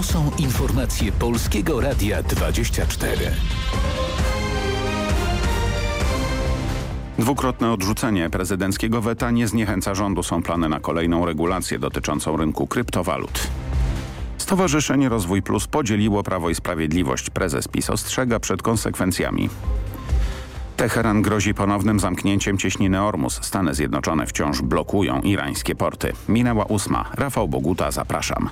To są informacje Polskiego Radia 24. Dwukrotne odrzucenie prezydenckiego weta nie zniechęca rządu. Są plany na kolejną regulację dotyczącą rynku kryptowalut. Stowarzyszenie Rozwój Plus podzieliło Prawo i Sprawiedliwość. Prezes PiS ostrzega przed konsekwencjami. Teheran grozi ponownym zamknięciem cieśniny Ormus. Stany Zjednoczone wciąż blokują irańskie porty. Minęła ósma. Rafał Boguta, zapraszam.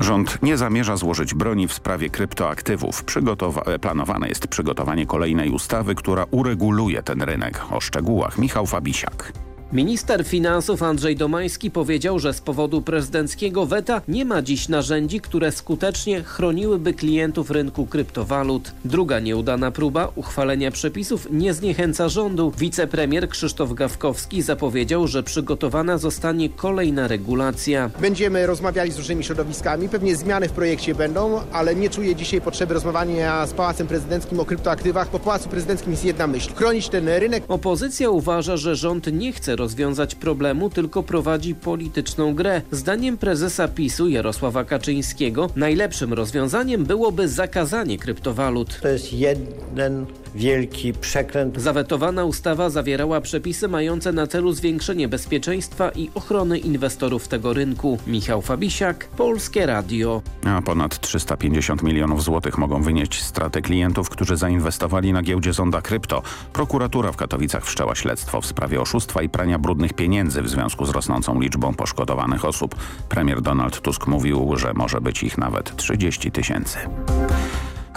Rząd nie zamierza złożyć broni w sprawie kryptoaktywów. Przygotowa planowane jest przygotowanie kolejnej ustawy, która ureguluje ten rynek. O szczegółach Michał Fabisiak. Minister finansów Andrzej Domański powiedział, że z powodu prezydenckiego weta nie ma dziś narzędzi, które skutecznie chroniłyby klientów rynku kryptowalut. Druga nieudana próba uchwalenia przepisów nie zniechęca rządu. Wicepremier Krzysztof Gawkowski zapowiedział, że przygotowana zostanie kolejna regulacja. Będziemy rozmawiali z różnymi środowiskami, pewnie zmiany w projekcie będą, ale nie czuję dzisiaj potrzeby rozmawiania z Pałacem Prezydenckim o kryptoaktywach. Po Pałacu Prezydenckim jest jedna myśl. Chronić ten rynek. Opozycja uważa, że rząd nie chce rozwiązać problemu, tylko prowadzi polityczną grę. Zdaniem prezesa PiSu Jarosława Kaczyńskiego najlepszym rozwiązaniem byłoby zakazanie kryptowalut. To jest jeden wielki przekręt. Zawetowana ustawa zawierała przepisy mające na celu zwiększenie bezpieczeństwa i ochrony inwestorów tego rynku. Michał Fabisiak, Polskie Radio. A ponad 350 milionów złotych mogą wynieść straty klientów, którzy zainwestowali na giełdzie Zonda Krypto. Prokuratura w Katowicach wszczęła śledztwo w sprawie oszustwa i prania brudnych pieniędzy w związku z rosnącą liczbą poszkodowanych osób. Premier Donald Tusk mówił, że może być ich nawet 30 tysięcy.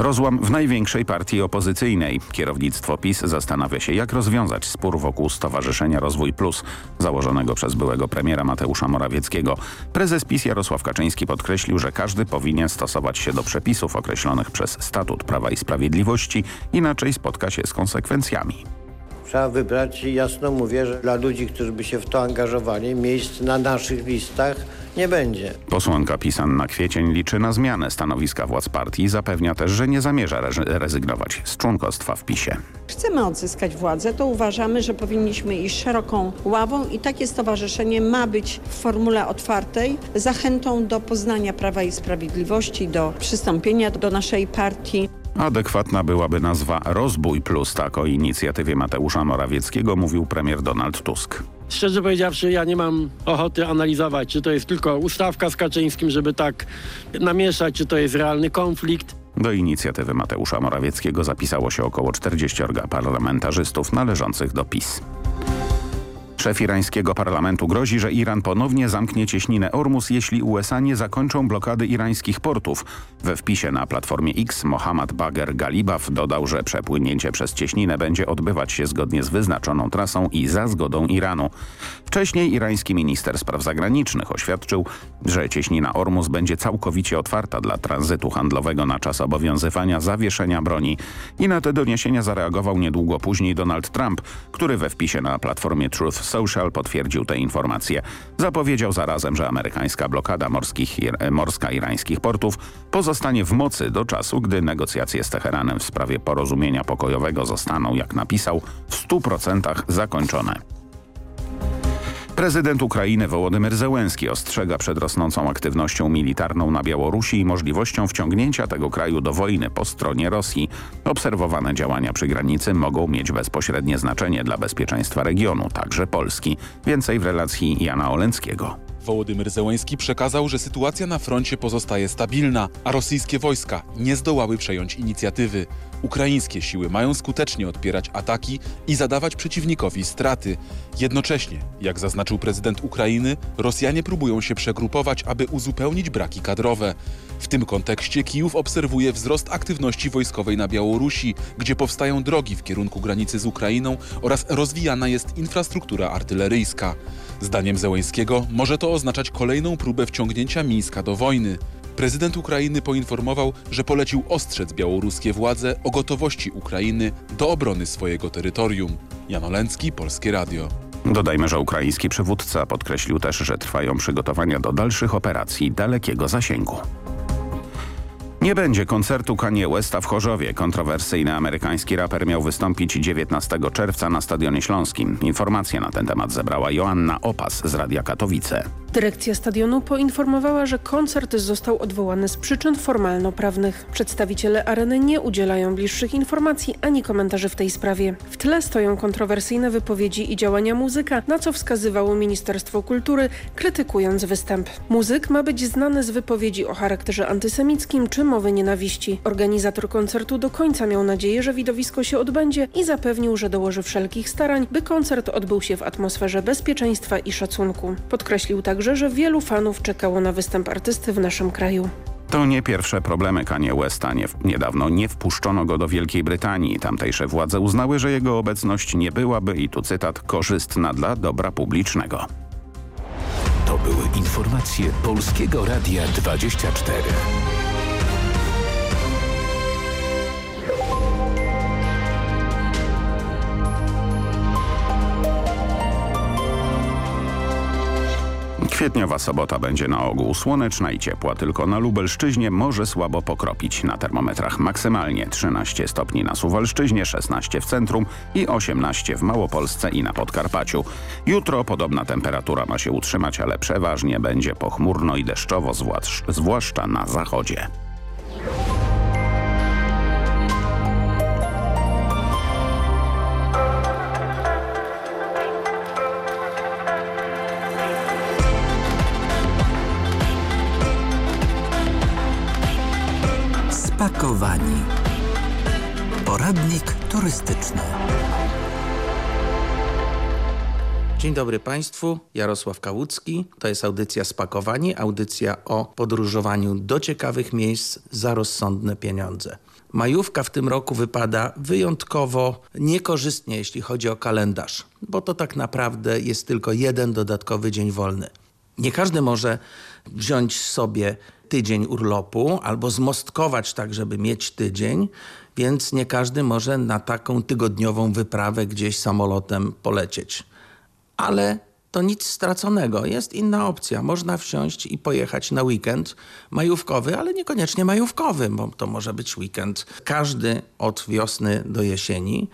Rozłam w największej partii opozycyjnej. Kierownictwo PiS zastanawia się, jak rozwiązać spór wokół Stowarzyszenia Rozwój Plus, założonego przez byłego premiera Mateusza Morawieckiego. Prezes PiS Jarosław Kaczyński podkreślił, że każdy powinien stosować się do przepisów określonych przez Statut Prawa i Sprawiedliwości, inaczej spotka się z konsekwencjami. Trzeba wybrać i jasno mówię, że dla ludzi, którzy by się w to angażowali, miejsc na naszych listach nie będzie. Posłanka PiS Anna Kwiecień liczy na zmianę stanowiska władz partii i zapewnia też, że nie zamierza rezygnować z członkostwa w PiSie. Chcemy odzyskać władzę, to uważamy, że powinniśmy iść szeroką ławą i takie stowarzyszenie ma być w formule otwartej zachętą do poznania Prawa i Sprawiedliwości, do przystąpienia do naszej partii. Adekwatna byłaby nazwa Rozbój Plus. Tak o inicjatywie Mateusza Morawieckiego mówił premier Donald Tusk. Szczerze powiedziawszy, ja nie mam ochoty analizować, czy to jest tylko ustawka z Kaczyńskim, żeby tak namieszać, czy to jest realny konflikt. Do inicjatywy Mateusza Morawieckiego zapisało się około 40 parlamentarzystów należących do PiS. Szef irańskiego parlamentu grozi, że Iran ponownie zamknie cieśninę Ormus, jeśli USA nie zakończą blokady irańskich portów. We wpisie na platformie X Mohammad Bagher Galibaf dodał, że przepłynięcie przez cieśninę będzie odbywać się zgodnie z wyznaczoną trasą i za zgodą Iranu. Wcześniej irański minister spraw zagranicznych oświadczył, że cieśnina Ormus będzie całkowicie otwarta dla tranzytu handlowego na czas obowiązywania zawieszenia broni. I na te doniesienia zareagował niedługo później Donald Trump, który we wpisie na platformie Truth Social potwierdził te informacje. Zapowiedział zarazem, że amerykańska blokada morskich, morska irańskich portów pozostanie w mocy do czasu, gdy negocjacje z Teheranem w sprawie porozumienia pokojowego zostaną, jak napisał, w 100% zakończone. Prezydent Ukrainy Wołodymyr Zełenski ostrzega przed rosnącą aktywnością militarną na Białorusi i możliwością wciągnięcia tego kraju do wojny po stronie Rosji. Obserwowane działania przy granicy mogą mieć bezpośrednie znaczenie dla bezpieczeństwa regionu, także Polski. Więcej w relacji Jana Olenckiego. Wołodymyr Zełenski przekazał, że sytuacja na froncie pozostaje stabilna, a rosyjskie wojska nie zdołały przejąć inicjatywy. Ukraińskie siły mają skutecznie odpierać ataki i zadawać przeciwnikowi straty. Jednocześnie, jak zaznaczył prezydent Ukrainy, Rosjanie próbują się przegrupować, aby uzupełnić braki kadrowe. W tym kontekście Kijów obserwuje wzrost aktywności wojskowej na Białorusi, gdzie powstają drogi w kierunku granicy z Ukrainą oraz rozwijana jest infrastruktura artyleryjska. Zdaniem Zełęńskiego może to oznaczać kolejną próbę wciągnięcia Mińska do wojny. Prezydent Ukrainy poinformował, że polecił ostrzec białoruskie władze o gotowości Ukrainy do obrony swojego terytorium. Jan Olencki, Polskie Radio. Dodajmy, że ukraiński przywódca podkreślił też, że trwają przygotowania do dalszych operacji dalekiego zasięgu. Nie będzie koncertu Kanye Westa w Chorzowie. Kontrowersyjny amerykański raper miał wystąpić 19 czerwca na Stadionie Śląskim. Informacje na ten temat zebrała Joanna Opas z Radia Katowice. Dyrekcja stadionu poinformowała, że koncert został odwołany z przyczyn formalno-prawnych. Przedstawiciele areny nie udzielają bliższych informacji ani komentarzy w tej sprawie. W tle stoją kontrowersyjne wypowiedzi i działania muzyka, na co wskazywało Ministerstwo Kultury, krytykując występ. Muzyk ma być znany z wypowiedzi o charakterze antysemickim czy mowy nienawiści. Organizator koncertu do końca miał nadzieję, że widowisko się odbędzie i zapewnił, że dołoży wszelkich starań, by koncert odbył się w atmosferze bezpieczeństwa i szacunku. Podkreślił także, że wielu fanów czekało na występ artysty w naszym kraju. To nie pierwsze problemy Kanye Westa. Nie, niedawno nie wpuszczono go do Wielkiej Brytanii. Tamtejsze władze uznały, że jego obecność nie byłaby, i tu cytat, korzystna dla dobra publicznego. To były informacje Polskiego Radia 24. Kwietniowa sobota będzie na ogół słoneczna i ciepła, tylko na Lubelszczyźnie może słabo pokropić. Na termometrach maksymalnie 13 stopni na Suwalszczyźnie, 16 w centrum i 18 w Małopolsce i na Podkarpaciu. Jutro podobna temperatura ma się utrzymać, ale przeważnie będzie pochmurno i deszczowo, zwłaszcza na zachodzie. Spakowani. Poradnik turystyczny. Dzień dobry Państwu, Jarosław Kałucki. To jest audycja Spakowani, audycja o podróżowaniu do ciekawych miejsc za rozsądne pieniądze. Majówka w tym roku wypada wyjątkowo niekorzystnie, jeśli chodzi o kalendarz, bo to tak naprawdę jest tylko jeden dodatkowy dzień wolny. Nie każdy może wziąć sobie tydzień urlopu albo zmostkować tak, żeby mieć tydzień, więc nie każdy może na taką tygodniową wyprawę gdzieś samolotem polecieć. Ale to nic straconego. Jest inna opcja. Można wsiąść i pojechać na weekend majówkowy, ale niekoniecznie majówkowy, bo to może być weekend każdy od wiosny do jesieni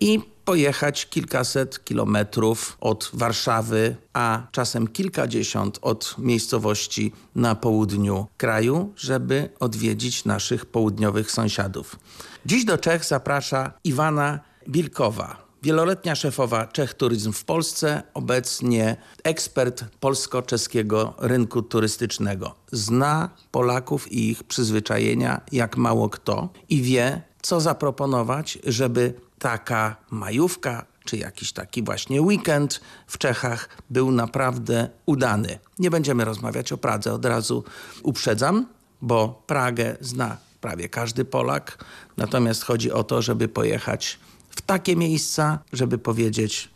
i pojechać kilkaset kilometrów od Warszawy, a czasem kilkadziesiąt od miejscowości na południu kraju, żeby odwiedzić naszych południowych sąsiadów. Dziś do Czech zaprasza Iwana Bilkowa, wieloletnia szefowa Czech Turyzm w Polsce, obecnie ekspert polsko-czeskiego rynku turystycznego. Zna Polaków i ich przyzwyczajenia jak mało kto i wie, co zaproponować, żeby taka majówka czy jakiś taki właśnie weekend w Czechach był naprawdę udany. Nie będziemy rozmawiać o Pradze, od razu uprzedzam, bo Pragę zna prawie każdy Polak. Natomiast chodzi o to, żeby pojechać w takie miejsca, żeby powiedzieć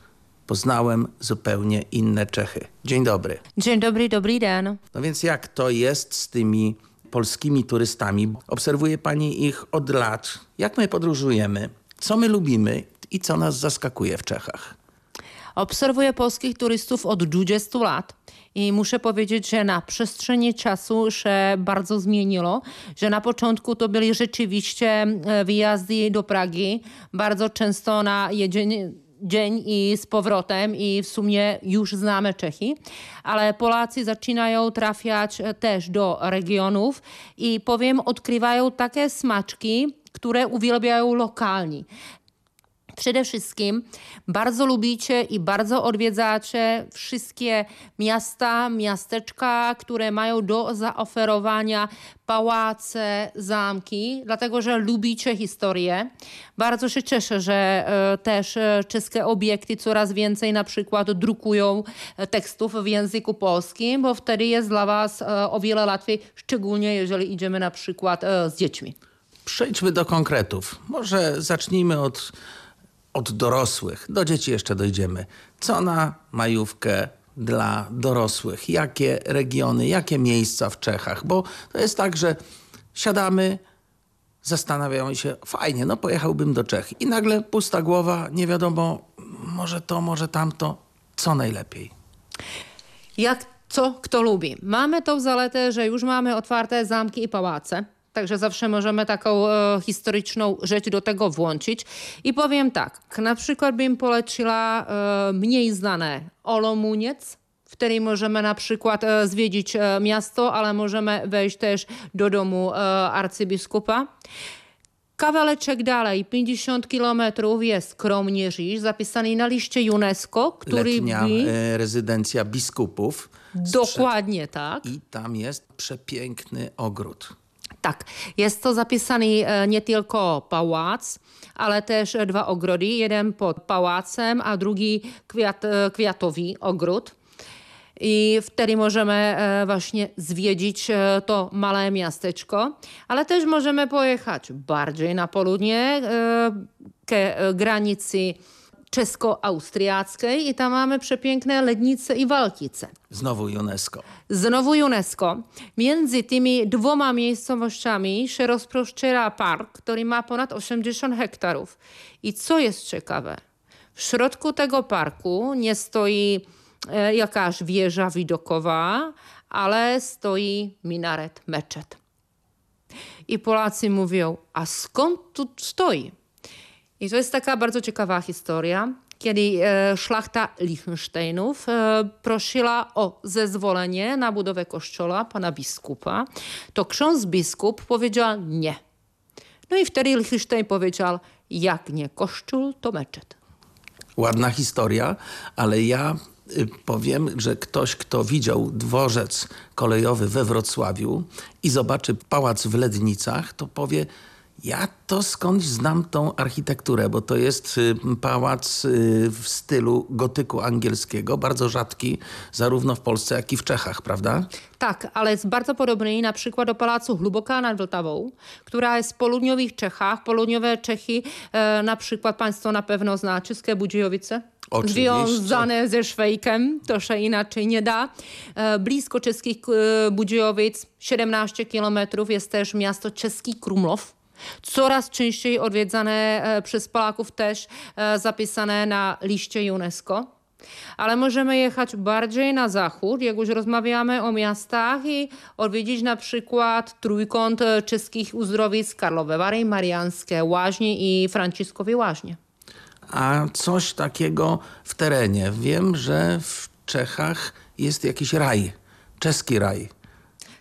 poznałem zupełnie inne Czechy. Dzień dobry. Dzień dobry, dobry den. No więc jak to jest z tymi polskimi turystami? Obserwuje pani ich od lat. Jak my podróżujemy? Co my lubimy i co nas zaskakuje w Czechach? Obserwuję polskich turystów od 20 lat i muszę powiedzieć, że na przestrzeni czasu się bardzo zmieniło, że na początku to byli rzeczywiście e, wyjazdy do Pragi, bardzo często na jedzenie dzień i z powrotem i w sumie już znamy Czechy, ale Polacy zaczynają trafiać e, też do regionów i powiem, odkrywają takie smaczki, które uwielbiają lokalni. Przede wszystkim bardzo lubicie i bardzo odwiedzacie wszystkie miasta, miasteczka, które mają do zaoferowania pałace, zamki, dlatego że lubicie historię. Bardzo się cieszę, że e, też e, czeskie obiekty coraz więcej na przykład drukują e, tekstów w języku polskim, bo wtedy jest dla Was o wiele łatwiej, szczególnie jeżeli idziemy na przykład z dziećmi. Przejdźmy do konkretów. Może zacznijmy od, od dorosłych. Do dzieci jeszcze dojdziemy. Co na majówkę dla dorosłych? Jakie regiony, jakie miejsca w Czechach? Bo to jest tak, że siadamy, zastanawiamy się, fajnie, no pojechałbym do Czech. I nagle pusta głowa, nie wiadomo, może to, może tamto. Co najlepiej? Jak co kto lubi. Mamy tą zaletę, że już mamy otwarte zamki i pałace Także zawsze możemy taką e, historyczną rzecz do tego włączyć. I powiem tak, na przykład bym poleciła e, mniej znane Olomuniec, w której możemy na przykład e, zwiedzić e, miasto, ale możemy wejść też do domu e, arcybiskupa. Kawaleczek dalej, 50 kilometrów jest Kromnieżyż, zapisany na liście UNESCO, który Letnia by... e, rezydencja biskupów. Dokładnie tak. I tam jest przepiękny ogród. Tak, jest to zapisany e, nie tylko pałac, ale też dwa ogrody. Jeden pod pałacem, a drugi kwiat, e, kwiatowy ogród. I wtedy możemy e, właśnie zwiedzić to małe miasteczko, ale też możemy pojechać bardziej na południe ke granicy czesko-austriackiej i tam mamy przepiękne Lednice i Walkice. Znowu UNESCO. Znowu UNESCO. Między tymi dwoma miejscowościami się rozproszczera park, który ma ponad 80 hektarów. I co jest ciekawe, w środku tego parku nie stoi e, jakaś wieża widokowa, ale stoi minaret meczet. I Polacy mówią, a skąd tu stoi? I to jest taka bardzo ciekawa historia, kiedy e, szlachta Liechtensteinów e, prosiła o zezwolenie na budowę kościoła pana biskupa, to ksiądz biskup powiedział nie. No i wtedy Liechtenstein powiedział, jak nie kościół, to meczet. Ładna historia, ale ja y, powiem, że ktoś, kto widział dworzec kolejowy we Wrocławiu i zobaczy pałac w Lednicach, to powie, ja to skądś znam tą architekturę, bo to jest y, pałac y, w stylu gotyku angielskiego, bardzo rzadki zarówno w Polsce, jak i w Czechach, prawda? Tak, ale jest bardzo podobny na przykład do Pałacu Hluboká nad Vltavou, która jest w południowych Czechach. Południowe Czechy, e, na przykład państwo na pewno zna Czeskie Budziejowice. Oczywiście. Związane ze Szwejkiem, to się inaczej nie da. E, blisko czeskich e, Budziejowic, 17 kilometrów, jest też miasto Czeski Krumlov. Coraz częściej odwiedzane e, przez Polaków też e, zapisane na liście UNESCO. Ale możemy jechać bardziej na zachód, jak już rozmawiamy o miastach i odwiedzić na przykład trójkąt e, czeskich uzdrowisk Karlowe Vary, Marianskie Łaźnie i Franciszkowie Łaźnie. A coś takiego w terenie. Wiem, że w Czechach jest jakiś raj, czeski raj.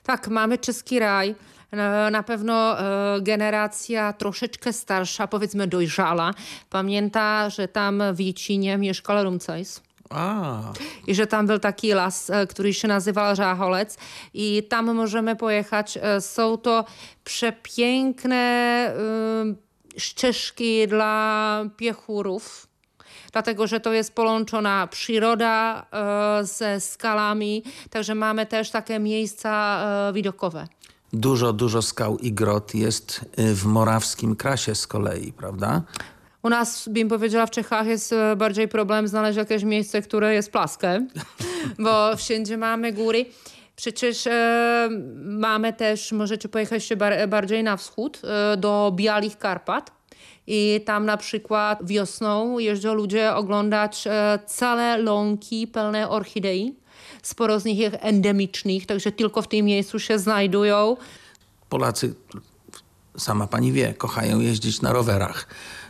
Tak, mamy czeski raj. E, Na pewno e, generacja troszeczkę starsza, powiedzmy dojrzała, pamięta, że tam w Jecinie mieszkał Rumcajs. A, I że tam był taki las, e, który się nazywał Żacholec i tam możemy pojechać. Są to przepiękne ścieżki dla piechurów. Dlatego, że to jest połączona przyroda e, ze skalami, także mamy też takie miejsca e, widokowe. Dużo, dużo skał i grot jest y, w morawskim krasie z kolei, prawda? U nas, bym powiedziała, w Czechach jest e, bardziej problem znaleźć jakieś miejsce, które jest płaskie, bo wszędzie mamy góry. Przecież e, mamy też, możecie pojechać jeszcze bar bardziej na wschód, e, do Białych Karpat. I tam na przykład wiosną jeżdżą ludzie oglądać e, całe łąki pełne orchidei. Sporo z nich jest endemicznych, także tylko w tym miejscu się znajdują. Polacy, sama pani wie, kochają jeździć na rowerach.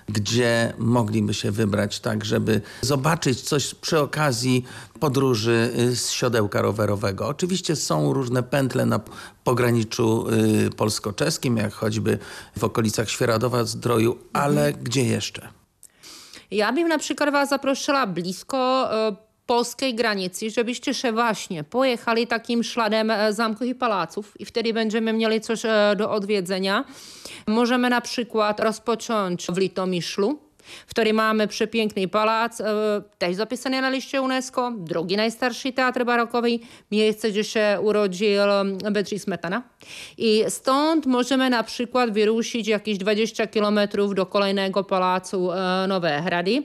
Gdzie mogliby się wybrać tak, żeby zobaczyć coś przy okazji podróży y, z siodełka rowerowego? Oczywiście są różne pętle na pograniczu y, polsko-czeskim, jak choćby w okolicach Świeradowa-Zdroju, ale gdzie jeszcze? Ja bym na przykład was zaprosiła blisko e, polskiej granicy, żebyście się właśnie pojechali takim śladem e, zamków i palaców i wtedy będziemy mieli coś e, do odwiedzenia. Możemy na przykład rozpocząć w Litomyszlu, w którym mamy przepiękny pałac, e, też zapisany na liście UNESCO, drugi najstarszy teatr barokowy, miejsce, gdzie się urodził Bedřich Smetana. I stąd możemy na przykład wyruszyć jakieś 20 kilometrów do kolejnego pałacu Nowe Hrady.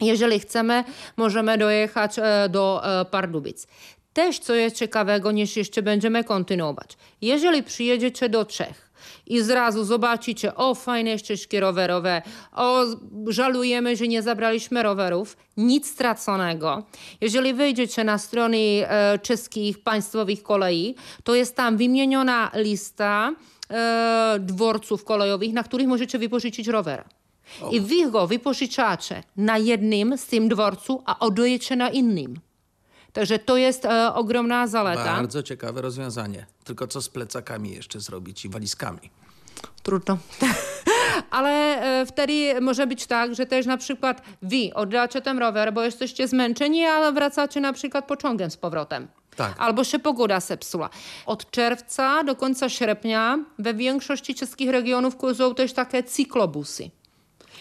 Jeżeli chcemy, możemy dojechać e, do e, Pardubic. Też co jest ciekawego, niż jeszcze będziemy kontynuować. Jeżeli przyjedziecie do Czech i zrazu zobaczycie, o fajne ścieżki rowerowe, o żalujemy, że nie zabraliśmy rowerów, nic straconego. Jeżeli wejdziecie na strony e, czeskich państwowych kolei, to jest tam wymieniona lista e, dworców kolejowych, na których możecie wypożyczyć rowera. I wy go wypożyczacie na jednym z tym dworcu, a oddajecie na innym. Także to jest e, ogromna zaleta. Bardzo ciekawe rozwiązanie. Tylko co z plecakami jeszcze zrobić i walizkami? Trudno. Ale e, wtedy może być tak, że też na przykład wy oddacie ten rower, bo jesteście zmęczeni, ale wracacie na przykład pociągiem z powrotem. Tak. Albo się pogoda zepsuła. Od czerwca do końca sierpnia we większości czeskich regionów kursują też takie cyklobusy.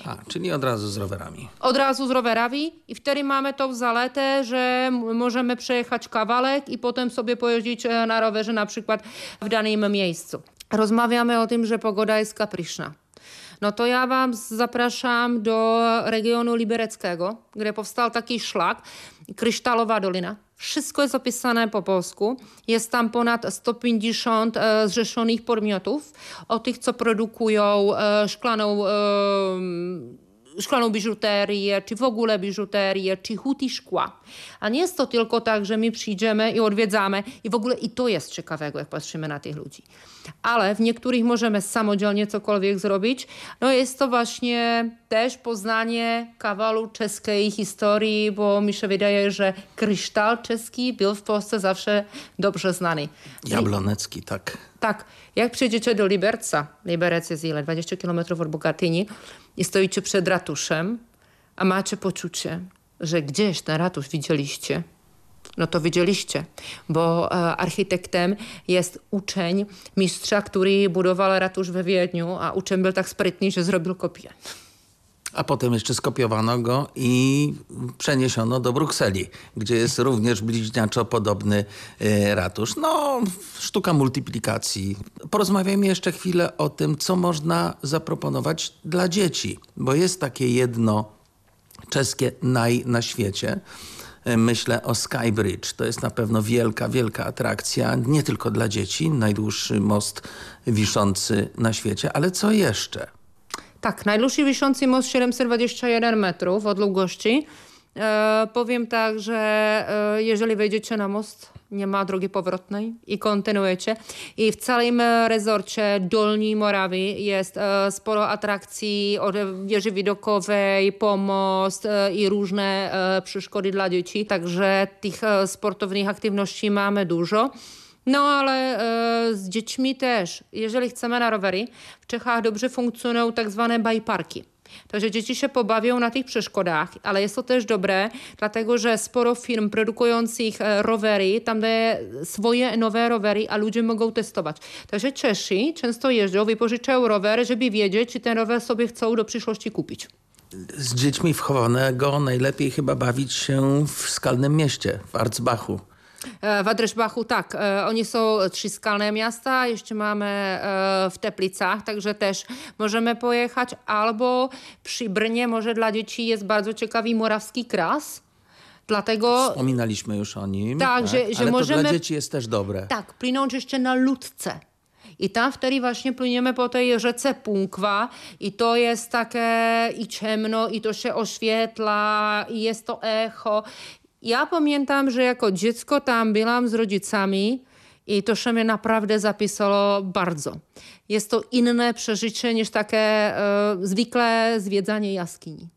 A, czyli od razu z rowerami. Od razu z rowerami i wtedy mamy tą zaletę, że możemy przejechać kawałek i potem sobie pojeździć e, na rowerze na przykład w danym miejscu. Rozmawiamy o tym, że pogoda jest kapryśna. No to ja wam zapraszam do regionu libereckiego, gdzie powstał taki szlak, Krysztalowa Dolina. Wszystko jest opisane po polsku. Jest tam ponad 150 e, zrzeszonych podmiotów, o tych, co produkują e, szklaną e, szklaną biżuterię, czy w ogóle biżuterię, czy huty szkła. A nie jest to tylko tak, że my przyjdziemy i odwiedzamy i w ogóle i to jest ciekawego, jak patrzymy na tych ludzi. Ale w niektórych możemy samodzielnie cokolwiek zrobić. No jest to właśnie też poznanie kawalu czeskiej historii, bo mi się wydaje, że kryształ czeski był w Polsce zawsze dobrze znany. Jablonecki, tak. Tak, jak przyjdziecie do Liberca, Liberec jest ile? 20 km od Bogatyni i stoicie przed ratuszem, a macie poczucie, że gdzieś ten ratusz widzieliście, no to widzieliście, bo e, architektem jest uczeń mistrza, który budował ratusz we Wiedniu, a uczeń był tak sprytny, że zrobił kopię. A potem jeszcze skopiowano go i przeniesiono do Brukseli, gdzie jest również bliźniaczo podobny e, ratusz. No, sztuka multiplikacji. Porozmawiajmy jeszcze chwilę o tym, co można zaproponować dla dzieci, bo jest takie jedno czeskie naj na świecie. E, Myślę o Skybridge. To jest na pewno wielka, wielka atrakcja, nie tylko dla dzieci, najdłuższy most wiszący na świecie, ale co jeszcze? Tak, najdłuższy wiszący most 721 metrów od długości. E, powiem tak, że e, jeżeli wejdziecie na most, nie ma drogi powrotnej i kontynuujecie. I w całym e, rezorcie Dolni Morawy jest e, sporo atrakcji od wieży widokowej, pomost e, i różne przeszkody dla dzieci. Także tych e, sportowych aktywności mamy dużo. No ale e, z dziećmi też. Jeżeli chcemy na rowery, w Czechach dobrze funkcjonują tak zwane bajparki. Także dzieci się pobawią na tych przeszkodach, ale jest to też dobre, dlatego że sporo firm produkujących e, rowery tam daje swoje nowe rowery, a ludzie mogą testować. Także Czesi często jeżdżą, wypożyczają rower, żeby wiedzieć, czy ten rower sobie chcą do przyszłości kupić. Z dziećmi w Chowanego najlepiej chyba bawić się w skalnym mieście, w Arzbachu. E, W Adreschbachu tak, e, oni są trzy skalne miasta, jeszcze mamy e, w Teplicach, także też możemy pojechać, albo przy Brnie może dla dzieci jest bardzo ciekawy Morawski Kras, dlatego Wspominaliśmy już o nim. Tak, że- że ale to możemy- dla dzieci jest też dobre. tak, płynąć jeszcze na Ludce. I tam wtedy właśnie płyniemy po tej rzece Punkwa i to jest takie i ciemno i to się oświetla i jest to echo. Ja pamiętam, że jako dziecko tam byłam z rodzicami i to się mnie naprawdę zapisało bardzo. Jest to inne przeżycie niż takie e, zwykle zwiedzanie jaskini.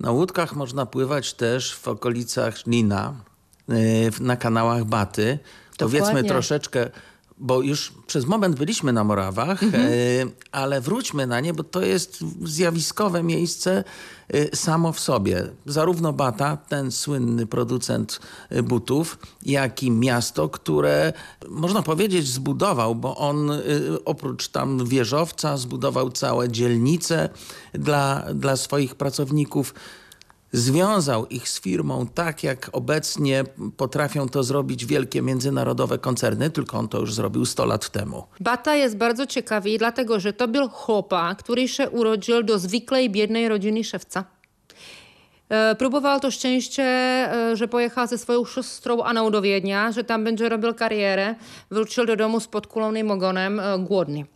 Na łódkach można pływać też w okolicach yy, w- na kanałach Baty. Powiedzmy Dokładnie. troszeczkę, bo już przez moment byliśmy na Morawach, Mhm. yy, ale wróćmy na nie, bo to jest zjawiskowe miejsce yy, samo w sobie. Zarówno Bata, ten słynny producent yy, butów, jak i miasto, które można powiedzieć zbudował, bo on oprócz tam wieżowca zbudował całe dzielnice dla, dla swoich pracowników związał ich z firmą tak, jak obecnie potrafią to zrobić wielkie międzynarodowe koncerny, tylko on to już zrobił 100 lat temu. Bata jest bardzo ciekawy, dlatego że to był chłopak, który się urodził do zwykłej, biednej rodziny szewca. E, próbował to szczęście, e, że pojechał ze swoją siostrą Aną do Wiednia, że tam będzie robił karierę. Wrócił do domu z podkulonym ogonem, e, głodny.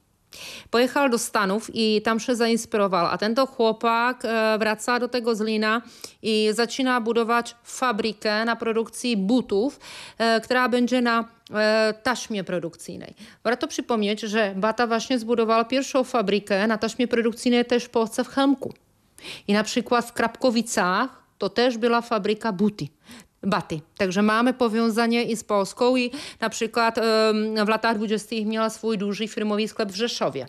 Pojechał do Stanów i tam się zainspirował. A tento chłopak e, wraca do tego Zlina i zaczyna budować fabrykę na produkcji butów, e, która będzie na e, taśmie produkcyjnej. Warto przypomnieć, że Bata właśnie zbudował pierwszą fabrykę na taśmie produkcyjnej też w Polsce w Helmku. I na przykład w Krapkowicach to też była fabryka buty. Baty. Także mamy powiązanie i z Polską i na przykład w latach 20. miała swój duży firmowy sklep w Rzeszowie.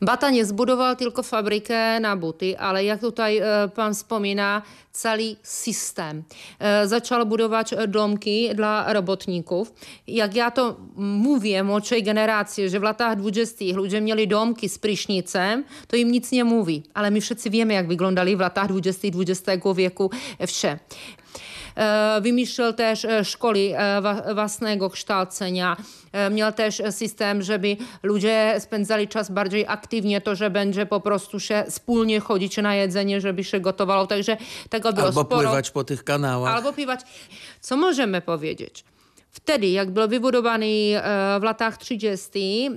Bata nie zbudował tylko fabrykę na buty, ale jak tutaj e, pan wspomina, cały system. E, zaczął budować domki dla robotników. Jak ja to mówię młodszej generacji, że w latach 20. ludzie mieli domki z prysznicem, to im nic nie mówi. Ale my wszyscy wiemy, jak wyglądali w latach 20. XX wieku wsze. E, wymyślił też e, szkoły e, własnego kształcenia. Miał też system, żeby ludzie spędzali czas bardziej aktywnie, to, że będzie po prostu się wspólnie chodzić na jedzenie, żeby się gotowało. Także tego było Albo sporo. pływać po tych kanałach. Albo pływać. Co możemy powiedzieć? Wtedy, jak był wybudowany w latach 30.,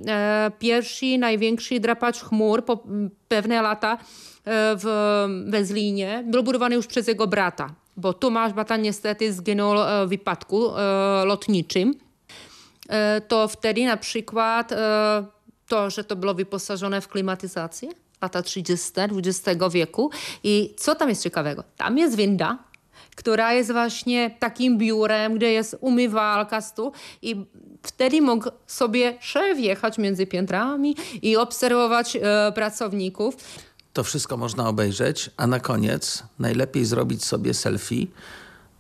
pierwszy największy drapacz chmur po pewne lata w Wezlinie był budowany już przez jego brata bo Tomasz Bata niestety zginął w wypadku lotniczym, to wtedy na przykład to, że to było wyposażone w klimatyzację, lata 30. XX wieku. I co tam jest ciekawego? Tam jest winda, która jest właśnie takim biurem, gdzie jest umywalka, stół i wtedy mógł sobie szef jechać między piętrami i obserwować e, pracowników. To wszystko można obejrzeć, a na koniec najlepiej zrobić sobie selfie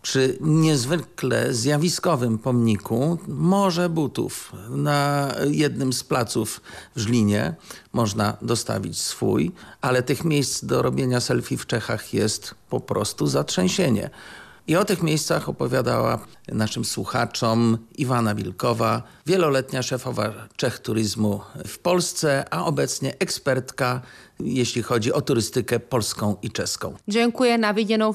przy niezwykle zjawiskowym pomniku Morze Butów. Na jednym z placów w Żlinie można dostawić swój, ale tych miejsc do robienia selfie w Czechach jest po prostu zatrzęsienie. I o tych miejscach opowiadała naszym słuchaczom Iwana Wilkowa, wieloletnia szefowa Czech Turyzmu w Polsce, a obecnie ekspertka, jeśli chodzi o turystykę polską i czeską. Dziękuję, na widzieną.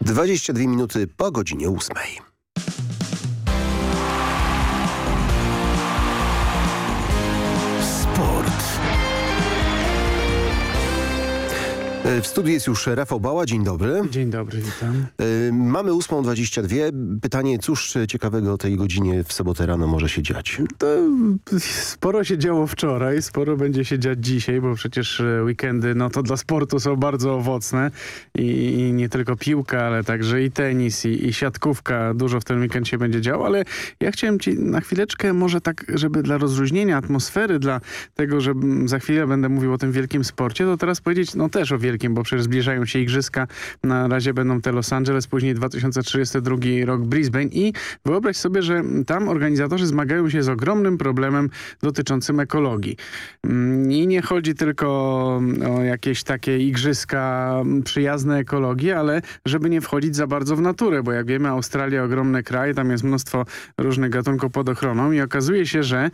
Dwadzieścia dwie minuty po godzinie ósmej. W studiu jest już Rafał Bała. Dzień dobry. Dzień dobry, witam. E, mamy 8.22. Pytanie, cóż ciekawego o tej godzinie w sobotę rano może się dziać? To sporo się działo wczoraj, sporo będzie się dziać dzisiaj, bo przecież e, weekendy no to dla sportu są bardzo owocne i, i nie tylko piłka, ale także i tenis, i, i siatkówka. Dużo w ten weekend się będzie działo, ale ja chciałem ci na chwileczkę może tak, żeby dla rozluźnienia atmosfery, dla tego, że za chwilę będę mówił o tym wielkim sporcie, to teraz powiedzieć no też o wielkim wielkim, bo przecież zbliżają się igrzyska. Na razie będą te Los Angeles, później 2032 rok Brisbane i wyobraź sobie, że tam organizatorzy zmagają się z ogromnym problemem dotyczącym ekologii. Mm, I nie chodzi tylko o jakieś takie igrzyska przyjazne ekologii, ale żeby nie wchodzić za bardzo w naturę, bo jak wiemy Australia ogromny kraj, tam jest mnóstwo różnych gatunków pod ochroną i okazuje się, że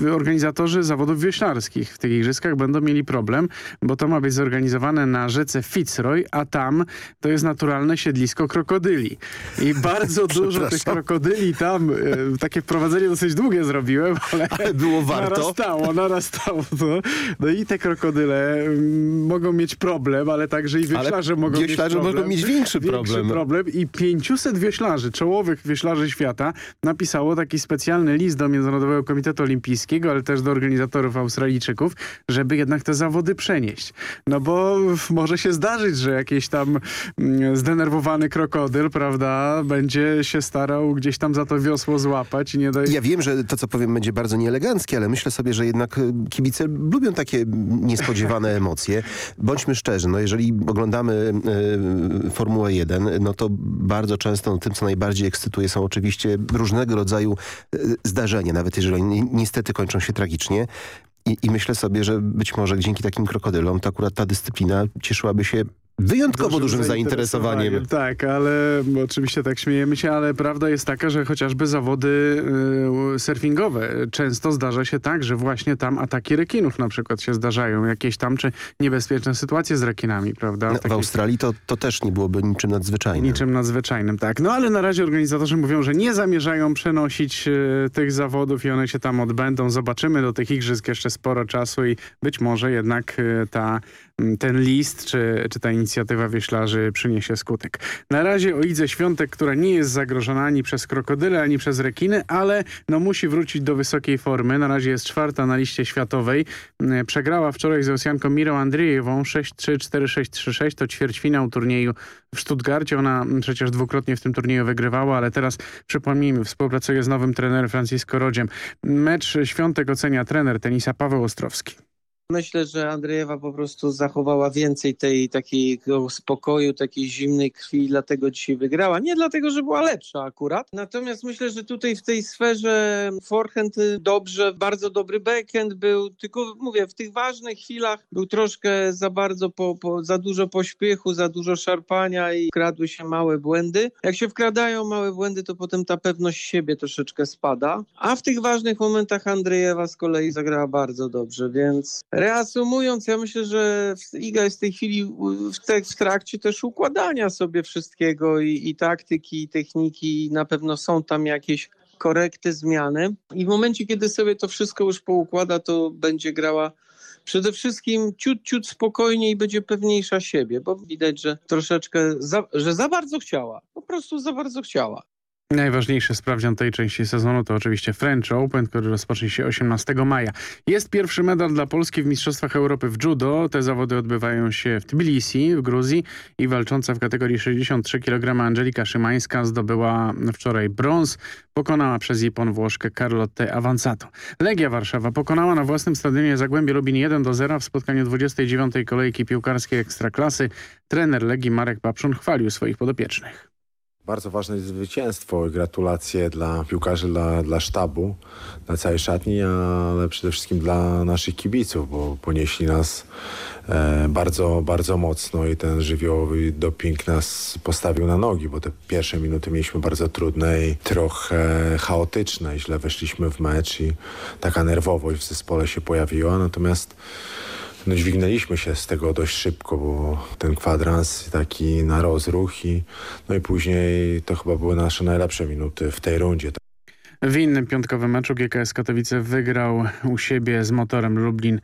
y, organizatorzy zawodów wioślarskich w tych igrzyskach będą mieli problem, bo to ma być zorganizowane zorganizowane na rzece Fitzroy, a tam to jest naturalne siedlisko krokodyli. I bardzo dużo tych krokodyli tam, e, takie wprowadzenie dosyć długie zrobiłem, ale, ale było warto. Narastało, narastało to. No i te krokodyle mm, mogą mieć problem, ale także i wioślarze mogą mieć problem. mogą mieć większy problem. Większy problem. I 500 wioślarzy, czołowych wioślarzy świata napisało taki specjalny list do Międzynarodowego Komitetu Olimpijskiego, ale też do organizatorów Australijczyków, żeby jednak te zawody przenieść. No bo może się zdarzyć, że jakiś tam mm, zdenerwowany krokodyl, prawda, będzie się starał gdzieś tam za to wiosło złapać. I nie daj... Ja wiem, że to, co powiem, będzie bardzo nieeleganckie, ale myślę sobie, że jednak e, kibice lubią takie niespodziewane emocje. Bądźmy szczerzy, no jeżeli oglądamy y, Formułę 1, no to bardzo często no, tym, co najbardziej ekscytuje są oczywiście różnego rodzaju y, zdarzenia, nawet jeżeli ni niestety kończą się tragicznie. I, I, myślę sobie, że być może dzięki takim krokodylom to akurat ta dyscyplina cieszyłaby się wyjątkowo dużym zainteresowaniem. Tak, ale oczywiście tak śmiejemy się, ale prawda jest taka, że chociażby zawody y, surfingowe często zdarza się tak, że właśnie tam ataki rekinów na przykład się zdarzają, jakieś tam czy niebezpieczne sytuacje z rekinami, prawda? No, w Australii to, to też nie byłoby niczym nadzwyczajnym. Niczym nadzwyczajnym, tak. No ale na razie organizatorzy mówią, że nie zamierzają przenosić y, tych zawodów i one się tam odbędą. Zobaczymy do tych igrzysk jeszcze sporo czasu i być może jednak y, ta ten list czy, czy ta inicjatywa wieślarzy przyniesie skutek. Na razie o Idze Świątek, która nie jest zagrożona ani przez krokodyle, ani przez rekiny, ale no musi wrócić do wysokiej formy. Na razie jest czwarta na liście światowej. Przegrała wczoraj z Rosjanką Mirą Andrzejewą 6-3, 4-6, 3-6. To ćwierćfinał turnieju w Stuttgarcie. Ona przecież dwukrotnie w tym turnieju wygrywała, ale teraz przypomnijmy, współpracuje z nowym trenerem Francisco Rodziem. Mecz Świątek ocenia trener tenisa Paweł Ostrowski. Myślę, że Andrzejewa po prostu zachowała więcej tej takiego spokoju, takiej zimnej krwi, dlatego dzisiaj wygrała. Nie dlatego, że była lepsza akurat. Natomiast myślę, że tutaj w tej sferze forehand dobrze, bardzo dobry backhand był, tylko mówię, w tych ważnych chwilach był troszkę za bardzo, po, po, za dużo pośpiechu, za dużo szarpania i kradły się małe błędy. Jak się wkradają małe błędy, to potem ta pewność siebie troszeczkę spada. A w tych ważnych momentach Andrzejewa z kolei zagrała bardzo dobrze, więc Reasumując, ja myślę, że Iga jest w tej chwili w, te, w trakcie też układania sobie wszystkiego i, i taktyki, i techniki. Na pewno są tam jakieś korekty, zmiany. I w momencie, kiedy sobie to wszystko już poukłada, to będzie grała przede wszystkim ciut, ciut spokojniej i będzie pewniejsza siebie, bo widać, że troszeczkę, za, że za bardzo chciała. Po prostu za bardzo chciała. Najważniejszy sprawdzian tej części sezonu to oczywiście French Open, który rozpocznie się 18 maja. Jest pierwszy medal dla Polski w Mistrzostwach Europy w judo. Te zawody odbywają się w Tbilisi, w Gruzji i walcząca w kategorii 63 kg Angelika Szymańska zdobyła wczoraj brąz. Pokonała przez Jepon Włoszkę Carlotte Avanzato. Legia Warszawa pokonała na własnym stadionie Zagłębie Lubin 1 do 0 w spotkaniu 29. kolejki piłkarskiej Ekstraklasy. Trener Legii Marek Papszun chwalił swoich podopiecznych. Bardzo ważne jest zwycięstwo i gratulacje dla piłkarzy, dla, dla sztabu, dla całej szatni, ale przede wszystkim dla naszych kibiców, bo ponieśli nas e, bardzo, bardzo mocno i ten żywiołowy doping nas postawił na nogi, bo te pierwsze minuty mieliśmy bardzo trudne i trochę chaotyczne. Źle weszliśmy w mecz i taka nerwowość w zespole się pojawiła, natomiast no, dźwignęliśmy się z tego dość szybko, bo ten kwadrans taki na rozruch i, no i później to chyba były nasze najlepsze minuty w tej rundzie. W innym piątkowym meczu GKS Katowice wygrał u siebie z motorem Lublin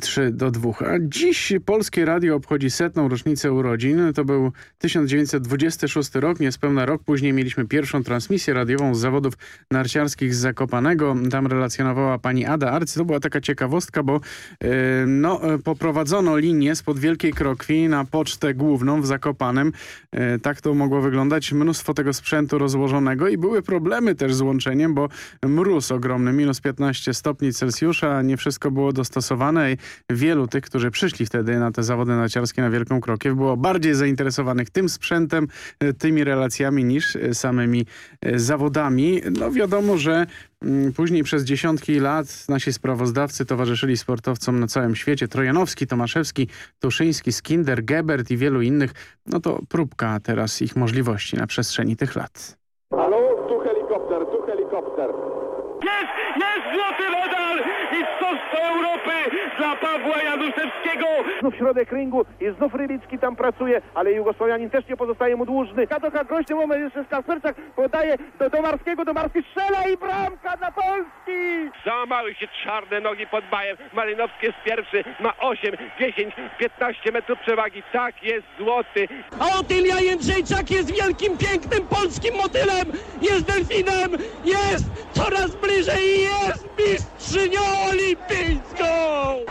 3 do 2. A dziś Polskie Radio obchodzi setną rocznicę urodzin. To był 1926 rok, niespełna rok później mieliśmy pierwszą transmisję radiową z zawodów narciarskich z Zakopanego. Tam relacjonowała pani Ada Arcy. To była taka ciekawostka, bo yy, no, poprowadzono linię spod Wielkiej Krokwi na pocztę główną w Zakopanem. Yy, tak to mogło wyglądać. Mnóstwo tego sprzętu rozłożonego i były problemy też z łączeniem, bo mróz ogromny, minus 15 stopni Celsjusza, nie wszystko było dostosowane wielu tych, którzy przyszli wtedy na te zawody narciarskie na Wielką Krokiew było bardziej zainteresowanych tym sprzętem, e, tymi relacjami niż e, samymi e, zawodami. No wiadomo, że mm, Później przez dziesiątki lat nasi sprawozdawcy towarzyszyli sportowcom na całym świecie. Trojanowski, Tomaszewski, Tuszyński, Skinder, Gebert i wielu innych. No to próbka teraz ich możliwości na przestrzeni tych lat. Halo, tu helikopter, tu helikopter. Jest, jest złoty medal! Mistrzostwo Europy dla Pawła Januszewskiego. Znów środek ringu i znów Rybicki tam pracuje, ale Jugosławianin też nie pozostaje mu dłużny. Kadoka groźny moment jeszcze Kasperczak podaje do Domarskiego, Domarski strzela i bramka dla Polski! Załamały się czarne nogi pod bajem. Malinowski jest pierwszy, ma 8, 10, 15 metrów przewagi. Tak, jest złoty. A Otylia Jędrzejczak jest wielkim, pięknym polskim motylem! Jest delfinem! Jest coraz bliżej i jest mistrzynią olimpijską!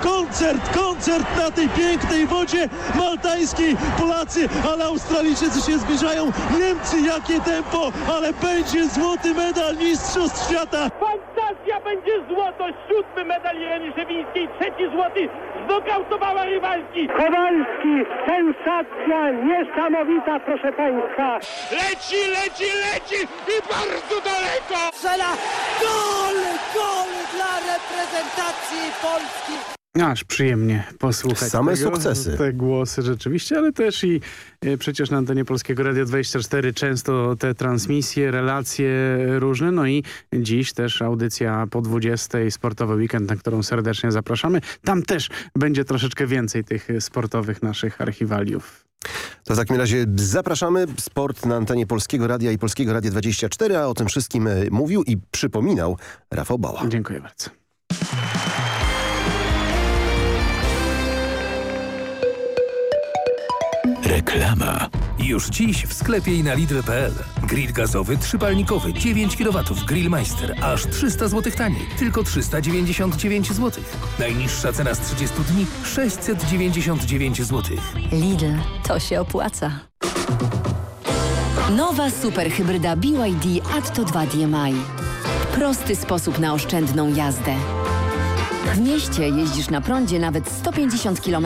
Koncert, koncert na tej pięknej wodzie maltańskiej. Polacy, ale Australijczycy się zbliżają. Niemcy, jakie tempo, ale będzie złoty medal Mistrzostw Świata. Fantazja będzie złoto, siódmy medal Jeleni Szewińskiej, trzeci złoty, znokautowała rywalki. Kowalski, sensacja niesamowita, proszę Państwa. Leci, leci, leci i bardzo daleko. Strzela gol, gol dla reprezentacji Polski. Aż przyjemnie posłuchać Same tego, sukcesy. te głosy rzeczywiście, ale też i e, przecież na antenie Polskiego Radia 24 często te transmisje, relacje różne, no i dziś też audycja po 20 Sportowy Weekend, na którą serdecznie zapraszamy. Tam też będzie troszeczkę więcej tych sportowych naszych archiwaliów. To w takim razie zapraszamy. Sport na antenie Polskiego Radia i Polskiego Radia 24, a o tym wszystkim e, mówił i przypominał Rafał Bała. Dziękuję bardzo. Reklama. Już dziś w sklepie i na Lidl.pl. Grill gazowy trzypalnikowy 9 kW Grillmeister aż 300 zł taniej. Tylko 399 zł. Najniższa cena z 30 dni 699 zł. Lidl, to się opłaca. Nowa superhybryda BYD Atto 2 DMI. Prosty sposób na oszczędną jazdę. W mieście jeździsz na prądzie nawet 150 km.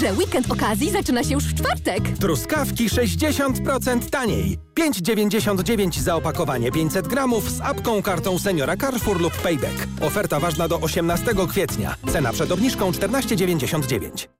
Carrefourze weekend okazji zaczyna się już w czwartek. Truskawki 60% taniej. 5,99 za opakowanie 500 gramów z apką, kartą seniora Carrefour lub Payback. Oferta ważna do 18 kwietnia. Cena przed obniżką 14,99.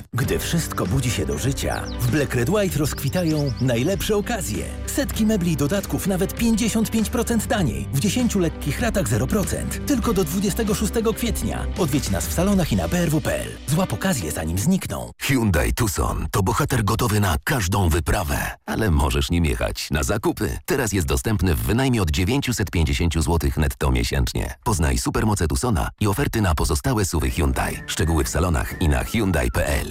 Gdy wszystko budzi się do życia, w Black Red White rozkwitają najlepsze okazje. Setki mebli i dodatków nawet 55% taniej. W 10 lekkich ratach 0%. Tylko do 26 kwietnia. Odwiedź nas w salonach i na brw.pl. Złap okazję zanim znikną. Hyundai Tucson to bohater gotowy na każdą wyprawę. Ale możesz nim jechać na zakupy. Teraz jest dostępny w wynajmie od 950 zł netto miesięcznie. Poznaj supermoce Tucsona i oferty na pozostałe suwy Hyundai. Szczegóły w salonach i na Hyundai.pl.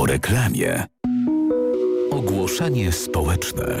Po reklamie. Ogłoszenie społeczne.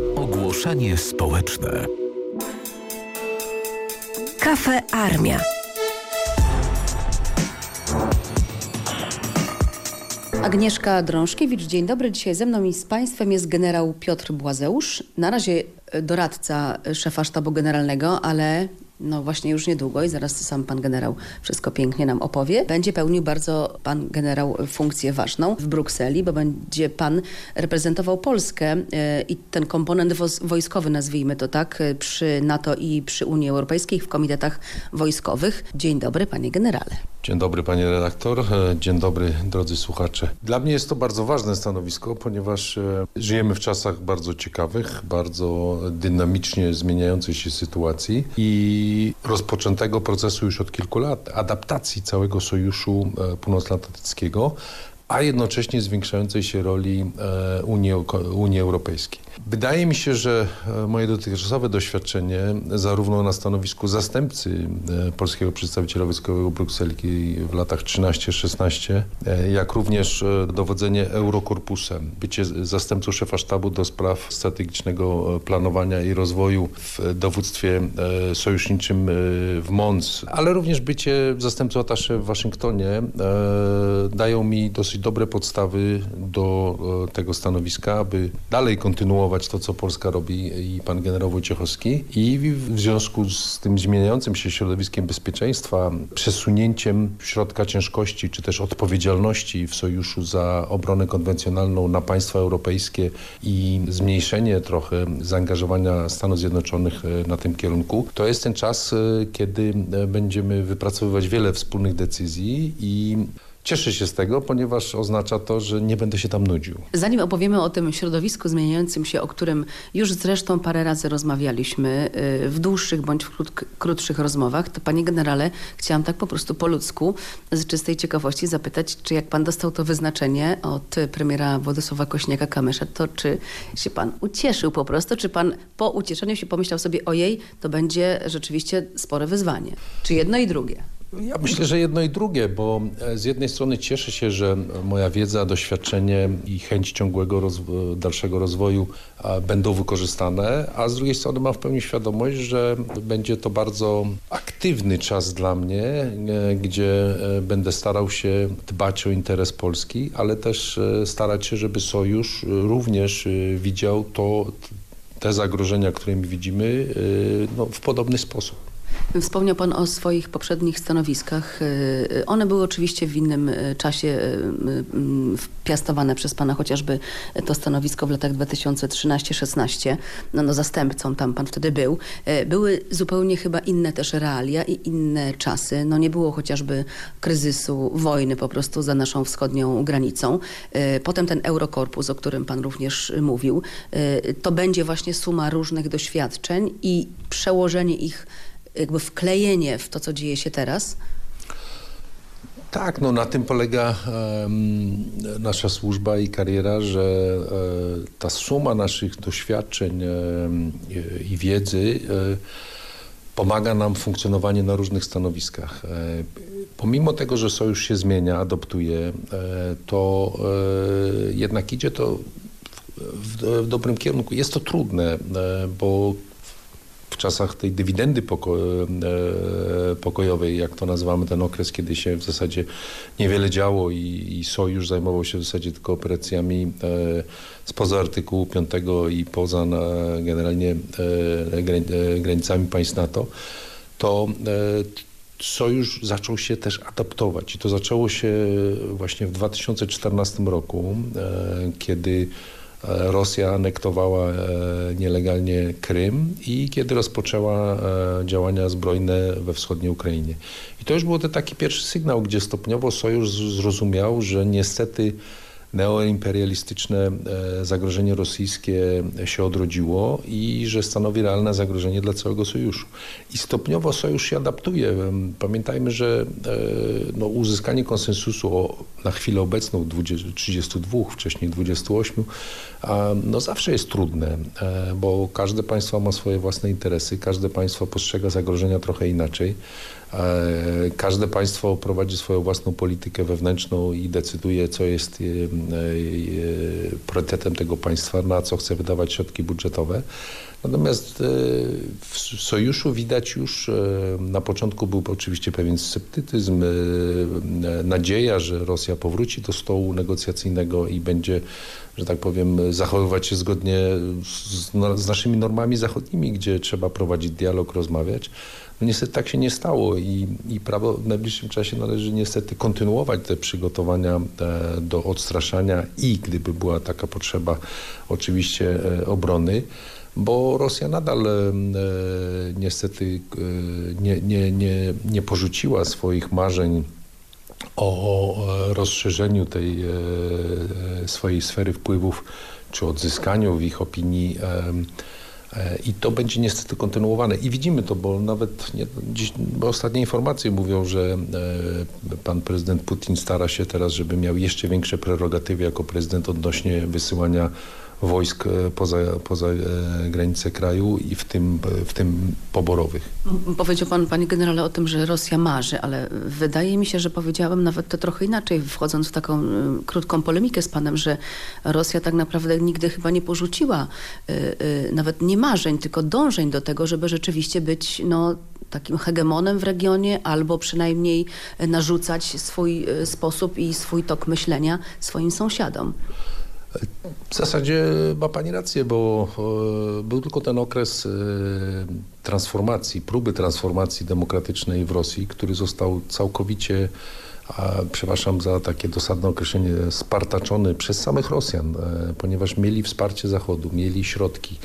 Ogłoszenie społeczne. Kafe Armia. Agnieszka Drążkiewicz, dzień dobry. Dzisiaj ze mną i z Państwem jest generał Piotr Błazeusz. Na razie doradca szefa sztabu generalnego, ale no właśnie już niedługo i zaraz sam pan generał wszystko pięknie nam opowie. Będzie pełnił bardzo pan generał funkcję ważną w Brukseli, bo będzie pan reprezentował Polskę i ten komponent wojskowy, nazwijmy to tak, przy NATO i przy Unii Europejskiej w komitetach wojskowych. Dzień dobry panie generale. Dzień dobry panie redaktor, dzień dobry drodzy słuchacze. Dla mnie jest to bardzo ważne stanowisko, ponieważ żyjemy w czasach bardzo ciekawych, bardzo dynamicznie zmieniającej się sytuacji i rozpoczętego procesu już od kilku lat adaptacji całego Sojuszu Północnoatlantyckiego, a jednocześnie zwiększającej się roli Unii, Unii Europejskiej. Wydaje mi się, że e, moje dotychczasowe doświadczenie zarówno na stanowisku zastępcy e, polskiego przedstawiciela wojskowego Brukseli w latach 13-16, e, jak również dowodzenie Eurokorpusem, bycie zastępcą szefa sztabu do spraw strategicznego planowania i rozwoju w dowództwie sojuszniczym w Mons, ale również bycie zastępcą atasze w Waszyngtonie dają mi dosyć dobre podstawy do tego stanowiska, aby dalej kontynuować to, co Polska robi i pan generał Wojciechowski. I w związku z tym zmieniającym się środowiskiem bezpieczeństwa, przesunięciem środka ciężkości czy też odpowiedzialności w sojuszu za obronę konwencjonalną na państwa europejskie i zmniejszenie trochę zaangażowania Stanów Zjednoczonych e, na tym kierunku, to jest ten czas, e, kiedy e, będziemy wypracowywać wiele wspólnych decyzji i Cieszę się z tego, ponieważ oznacza to, że nie będę się tam nudził. Zanim opowiemy o tym środowisku zmieniającym się, o którym już zresztą parę razy rozmawialiśmy y, w dłuższych bądź w krótszych rozmowach, to panie generale, chciałam tak po prostu po ludzku, z czystej ciekawości zapytać, czy jak pan dostał to wyznaczenie od premiera Władysława Kośniaka-Kamysza, to czy się pan ucieszył po prostu, czy pan po ucieszeniu się pomyślał sobie, ojej, to będzie rzeczywiście spore wyzwanie. Czy jedno i drugie? Ja myślę, że jedno i drugie, bo e, z jednej strony cieszę się, że moja wiedza, doświadczenie i chęć ciągłego dalszego rozwoju będą wykorzystane, a z drugiej strony mam w pełni świadomość, że będzie to bardzo aktywny czas dla mnie, e, gdzie e, będę starał się dbać o interes Polski, ale też starać się, żeby Sojusz również widział to, te zagrożenia, które my widzimy no, w podobny sposób. Wspomniał Pan o swoich poprzednich stanowiskach. Y, y, one były oczywiście w innym y, czasie piastowane przez Pana, chociażby to stanowisko w latach 2013-16. No, no zastępcą tam Pan wtedy był. Były zupełnie chyba inne też realia i inne czasy. No nie było chociażby kryzysu, wojny po prostu za naszą wschodnią granicą. Potem ten Eurokorpus, o którym Pan również mówił. To będzie właśnie suma różnych doświadczeń i przełożenie ich jakby wklejenie w to, co dzieje się teraz? Tak, no na tym polega um, nasza służba i kariera, że um, ta suma naszych doświadczeń i, wiedzy pomaga nam funkcjonowanie na różnych stanowiskach. E, pomimo tego, że sojusz się zmienia, adoptuje, e, to e, jednak idzie to w, w, dobrym kierunku. Jest to trudne, bo w czasach tej dywidendy poko e, pokojowej, jak to nazywamy, ten okres, kiedy się w zasadzie niewiele działo i, i Sojusz zajmował się w zasadzie tylko operacjami e, spoza artykułu 5 i poza na, generalnie e, granicami państw NATO, to Sojusz zaczął się też adaptować i to zaczęło się właśnie w 2014 roku, kiedy Rosja anektowała e, nielegalnie Krym i kiedy rozpoczęła e, działania zbrojne we wschodniej Ukrainie. I to już był taki pierwszy sygnał, gdzie stopniowo Sojusz zrozumiał, że niestety neoimperialistyczne e, zagrożenie rosyjskie się odrodziło i że stanowi realne zagrożenie dla całego sojuszu. I stopniowo sojusz się adaptuje. Pamiętajmy, że e, no, uzyskanie konsensusu o, na chwilę obecną 20, 32, wcześniej 28, no zawsze jest trudne, e, bo każde państwo ma swoje własne interesy, każde państwo postrzega zagrożenia trochę inaczej. E, każde państwo prowadzi swoją własną politykę wewnętrzną i decyduje, co jest e, e, priorytetem tego państwa, na co chce wydawać środki budżetowe. Natomiast w sojuszu widać już, na początku był oczywiście pewien sceptycyzm, nadzieja, że Rosja powróci do stołu negocjacyjnego i będzie, że tak powiem, zachowywać się zgodnie z, z naszymi normami zachodnimi, gdzie trzeba prowadzić dialog, rozmawiać. No niestety tak się nie stało i, i prawo w najbliższym czasie należy niestety kontynuować te przygotowania e, do odstraszania i gdyby była taka potrzeba oczywiście e, obrony bo Rosja nadal e, niestety nie, nie, nie, nie porzuciła swoich marzeń o rozszerzeniu tej swojej sfery wpływów czy odzyskaniu w ich opinii E, I to będzie niestety kontynuowane. I widzimy to, bo nawet nie, dziś, bo ostatnie informacje mówią, że e, pan prezydent Putin stara się teraz, żeby miał jeszcze większe prerogatywy jako prezydent odnośnie wysyłania wojsk poza, poza granice kraju i w tym, w tym poborowych. Powiedział pan, panie generale, o tym, że Rosja marzy, ale wydaje mi się, że powiedziałem nawet to trochę inaczej, wchodząc w taką krótką polemikę z panem, że Rosja tak naprawdę nigdy chyba nie porzuciła y, nawet nie marzeń, tylko dążeń do tego, żeby rzeczywiście być no, takim hegemonem w regionie albo przynajmniej narzucać swój sposób i swój tok myślenia swoim sąsiadom. W zasadzie ma Pani rację, bo e, był tylko ten okres e, transformacji, próby transformacji demokratycznej w Rosji, który został całkowicie przepraszam za takie dosadne określenie, spartaczony przez samych Rosjan, e, ponieważ mieli wsparcie Zachodu, mieli środki,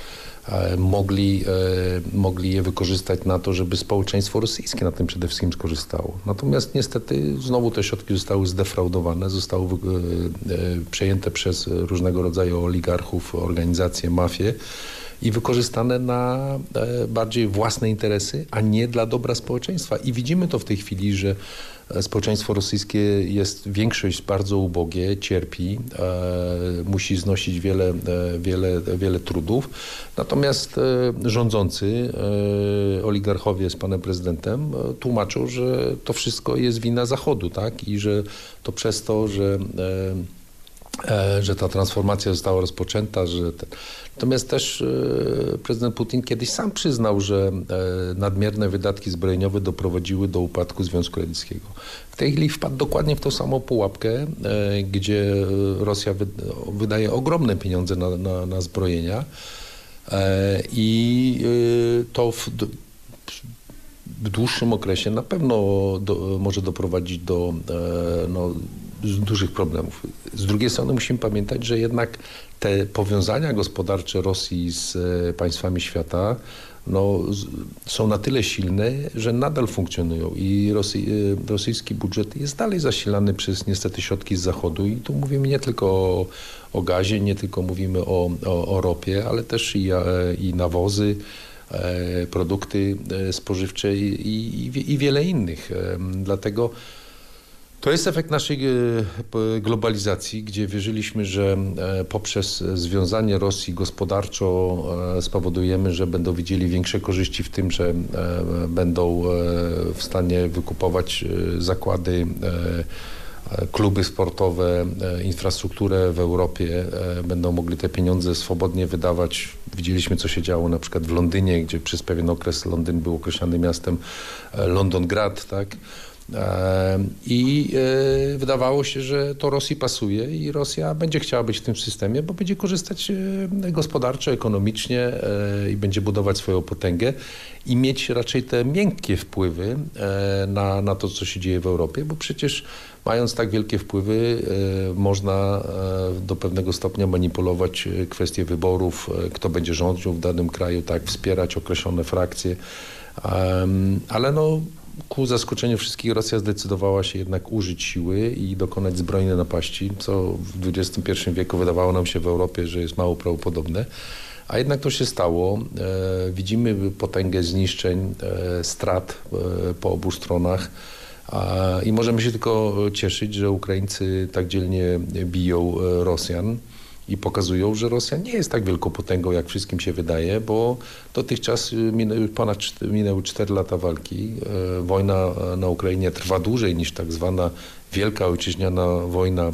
mogli, e, mogli je wykorzystać na to, żeby społeczeństwo rosyjskie na tym przede wszystkim skorzystało. Natomiast niestety znowu te środki zostały zdefraudowane, zostały e, przejęte przez różnego rodzaju oligarchów, organizacje, mafie i wykorzystane na bardziej własne interesy, a nie dla dobra społeczeństwa. I widzimy to w tej chwili, że Społeczeństwo rosyjskie jest, większość bardzo ubogie, cierpi, e, musi znosić wiele, e, wiele, wiele trudów. Natomiast e, rządzący, oligarchowie z panem prezydentem tłumaczą, że to wszystko jest wina Zachodu, tak? I że to przez to, że że ta transformacja została rozpoczęta, że Natomiast też e, prezydent Putin kiedyś sam przyznał, że e, nadmierne wydatki zbrojeniowe doprowadziły do upadku Związku Radzieckiego. W tej chwili wpadł dokładnie w tą samą pułapkę, e, gdzie Rosja wydaje ogromne pieniądze na, na, na zbrojenia i to w, w dłuższym okresie na pewno do, może doprowadzić do no, dużych problemów. Z drugiej strony musimy pamiętać, że jednak te powiązania gospodarcze Rosji z e, państwami świata no, są na tyle silne, że nadal funkcjonują i e, rosyjski budżet jest dalej zasilany przez niestety środki z zachodu i tu mówimy nie tylko o, o gazie, nie tylko mówimy o, o, o ropie, ale też i, e, i nawozy, produkty spożywcze i, i, i wiele innych. Dlatego to jest efekt naszej e, globalizacji, gdzie wierzyliśmy, że e, poprzez związanie Rosji gospodarczo e, spowodujemy, że będą widzieli większe korzyści w tym, że będą w stanie wykupować zakłady kluby sportowe, infrastrukturę w Europie, będą mogli te pieniądze swobodnie wydawać. Widzieliśmy, co się działo na przykład w Londynie, gdzie przez pewien okres Londyn był określany miastem Londongrad, tak? I e, wydawało się, że to Rosji pasuje i Rosja będzie chciała być w tym systemie, bo będzie korzystać e, gospodarczo, ekonomicznie e, i będzie budować swoją potęgę i mieć raczej te miękkie wpływy na, na to, co się dzieje w Europie, bo przecież mając tak wielkie wpływy można do pewnego stopnia manipulować kwestie wyborów, kto będzie rządził w danym kraju, tak, wspierać określone frakcje, ale no ku zaskoczeniu wszystkich Rosja zdecydowała się jednak użyć siły i dokonać zbrojnej napaści, co w XXI wieku wydawało nam się w Europie, że jest mało prawdopodobne. A jednak to się stało. E, widzimy potęgę zniszczeń, e, strat e, po obu stronach. I możemy się tylko cieszyć, że Ukraińcy tak dzielnie biją Rosjan i pokazują, że Rosja nie jest tak wielką potęgą, jak wszystkim się wydaje, bo dotychczas y, minęły ponad minęły 4 lata walki. E, wojna na Ukrainie trwa dłużej niż tak zwana Wielka Ojczyźniana Wojna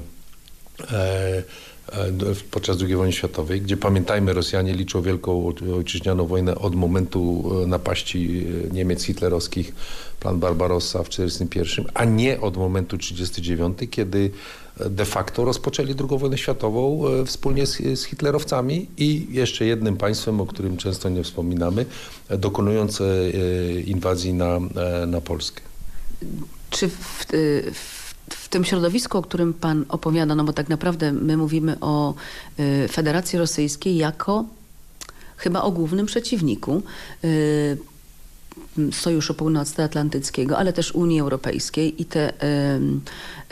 e, podczas II wojny światowej, gdzie pamiętajmy Rosjanie liczą Wielką Ojczyźnianą Wojnę od momentu napaści Niemiec hitlerowskich, plan Barbarossa w 1941, a nie od momentu 1939, kiedy de facto rozpoczęli II wojnę światową e, wspólnie z, z, hitlerowcami i jeszcze jednym państwem, o którym często nie wspominamy, e, dokonując e, inwazji na, na Polskę. Czy w, w, w, tym środowisku, o którym pan opowiada, no bo tak naprawdę my mówimy o Federacji Rosyjskiej jako chyba o głównym przeciwniku Sojuszu Północnoatlantyckiego, ale też Unii Europejskiej i te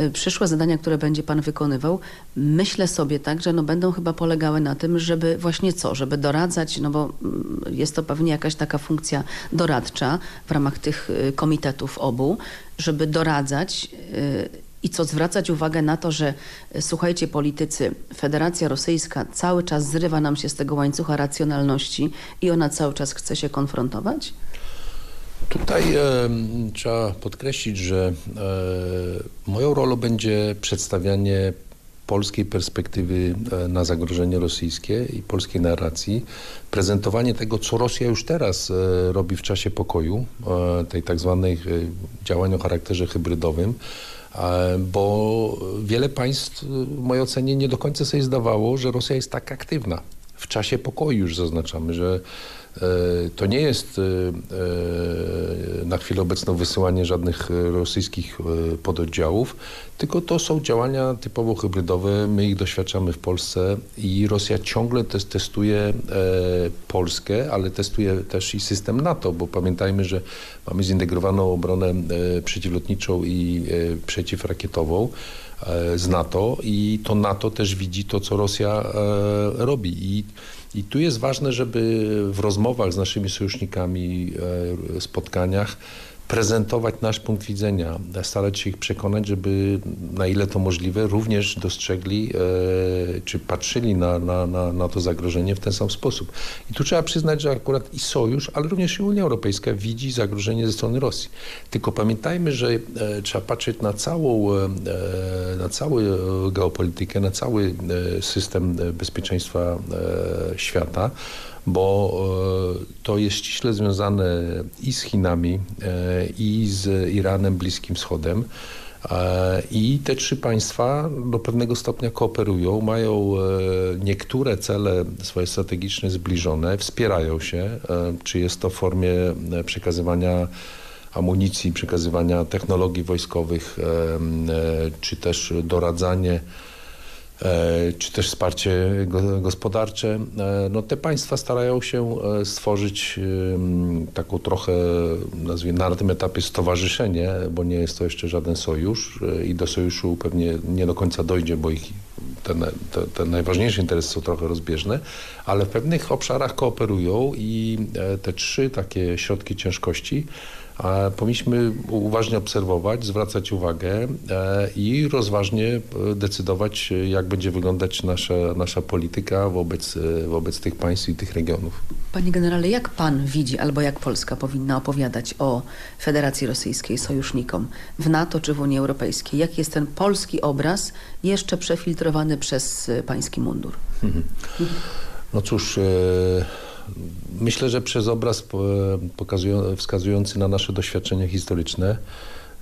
y, przyszłe zadania, które będzie Pan wykonywał, myślę sobie tak, że no będą chyba polegały na tym, żeby właśnie co, żeby doradzać, no bo mm, jest to pewnie jakaś taka funkcja doradcza w ramach tych y, komitetów obu, żeby doradzać y, I co zwracać uwagę na to, że e, słuchajcie politycy, Federacja Rosyjska cały czas zrywa nam się z tego łańcucha racjonalności i ona cały czas chce się konfrontować? Tutaj e, trzeba podkreślić, że e, moją rolą będzie przedstawianie polskiej perspektywy e, na zagrożenie rosyjskie i polskiej narracji, prezentowanie tego, co Rosja już teraz e, robi w czasie pokoju, e, tej tak zwanej działań o charakterze hybrydowym, bo wiele państw w mojej ocenie nie do końca sobie zdawało, że Rosja jest tak aktywna. W czasie pokoju już zaznaczamy, że to nie jest e, e, na chwilę obecną wysyłanie żadnych rosyjskich pododdziałów, tylko to są działania typowo hybrydowe. My ich doświadczamy w Polsce i Rosja ciągle testuje Polskę, ale testuje też i system NATO, bo pamiętajmy, że mamy zintegrowaną obronę przeciwlotniczą i przeciwrakietową z NATO i to NATO też widzi to, co Rosja robi. I i tu jest ważne, żeby w rozmowach z naszymi sojusznikami, e, spotkaniach prezentować nasz punkt widzenia, starać się ich przekonać, żeby na ile to możliwe również dostrzegli e, czy patrzyli na, na, na, na, to zagrożenie w ten sam sposób. I tu trzeba przyznać, że akurat i Sojusz, ale również i Unia Europejska widzi zagrożenie ze strony Rosji. Tylko pamiętajmy, że e, trzeba patrzeć na całą, e, na całą geopolitykę, na cały e, system bezpieczeństwa e, świata bo e, to jest ściśle związane i z Chinami, e, i z Iranem, Bliskim Wschodem. E, I te trzy państwa do pewnego stopnia kooperują, mają niektóre cele swoje strategiczne zbliżone, wspierają się, czy jest to w formie przekazywania amunicji, przekazywania technologii wojskowych, czy też doradzanie czy też wsparcie gospodarcze. E, no te państwa starają się e, stworzyć taką trochę, nazwijmy na tym etapie stowarzyszenie, bo nie jest to jeszcze żaden sojusz i do sojuszu pewnie nie do końca dojdzie, bo ich te, te, te najważniejsze interesy są trochę rozbieżne, ale w pewnych obszarach kooperują i te trzy takie środki ciężkości powinniśmy uważnie obserwować, zwracać uwagę e, i rozważnie e, decydować, jak będzie wyglądać nasza, nasza polityka wobec, e, wobec tych państw i tych regionów. Panie generale, jak pan widzi, albo jak Polska powinna opowiadać o Federacji Rosyjskiej sojusznikom w NATO czy w Unii Europejskiej? Jaki jest ten polski obraz jeszcze przefiltrowany przez pański mundur? No cóż... Myślę, że przez obraz wskazujący na nasze doświadczenia historyczne,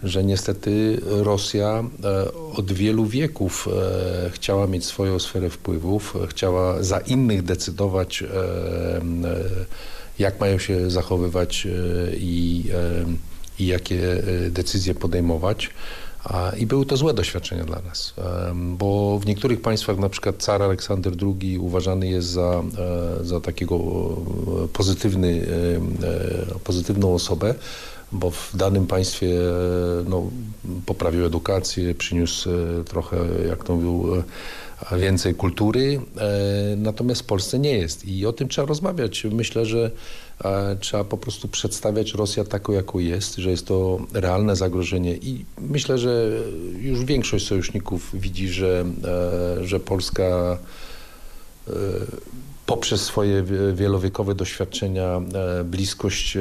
że niestety Rosja e, od wielu wieków e, chciała mieć swoją sferę wpływów, chciała za innych decydować, e, jak mają się zachowywać i, i jakie decyzje podejmować. I były to złe doświadczenia dla nas, bo w niektórych państwach na przykład car Aleksander II uważany jest za, e, za takiego e, pozytywny, e, pozytywną osobę, bo w danym państwie no, poprawił edukację, przyniósł trochę, jak to mówił, więcej kultury, natomiast w Polsce nie jest i o tym trzeba rozmawiać. Myślę, że Trzeba po prostu przedstawiać Rosję taką, jaką jest, że jest to realne zagrożenie. I myślę, że już większość sojuszników widzi, że, e, że Polska e, poprzez swoje wielowiekowe doświadczenia, e, bliskość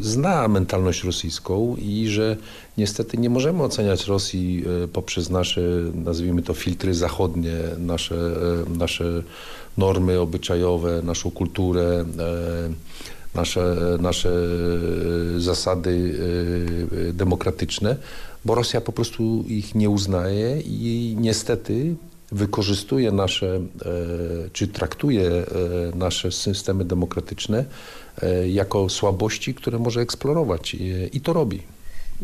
zna mentalność rosyjską i że niestety nie możemy oceniać Rosji poprzez nasze, nazwijmy to filtry zachodnie, nasze, nasze normy obyczajowe, naszą kulturę, e, nasze, nasze zasady e, demokratyczne, bo Rosja po prostu ich nie uznaje i niestety wykorzystuje nasze, e, czy traktuje nasze systemy demokratyczne jako słabości, które może eksplorować i to robi.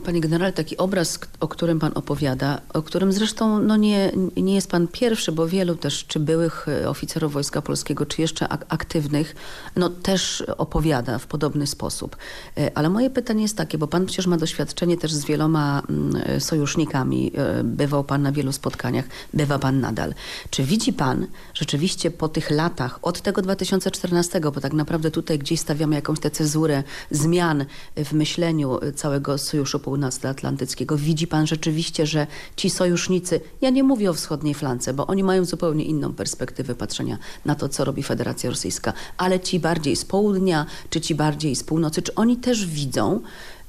Panie generale, taki obraz, o którym pan opowiada, o którym zresztą no nie, nie jest pan pierwszy, bo wielu też, czy byłych e, oficerów Wojska Polskiego, czy jeszcze aktywnych, no też opowiada w podobny sposób. E, ale moje pytanie jest takie, bo pan przecież ma doświadczenie też z wieloma mm, e, sojusznikami, bywał pan na wielu spotkaniach, bywa pan nadal. Czy widzi pan rzeczywiście po tych latach, od tego 2014, bo tak naprawdę tutaj gdzieś stawiamy jakąś tę cezurę zmian w myśleniu całego Sojuszu Północnoatlantyckiego. Widzi pan rzeczywiście, że ci sojusznicy, ja nie mówię o wschodniej flance, bo oni mają zupełnie inną perspektywę patrzenia na to, co robi Federacja Rosyjska, ale ci bardziej z południa, czy ci bardziej z północy, czy oni też widzą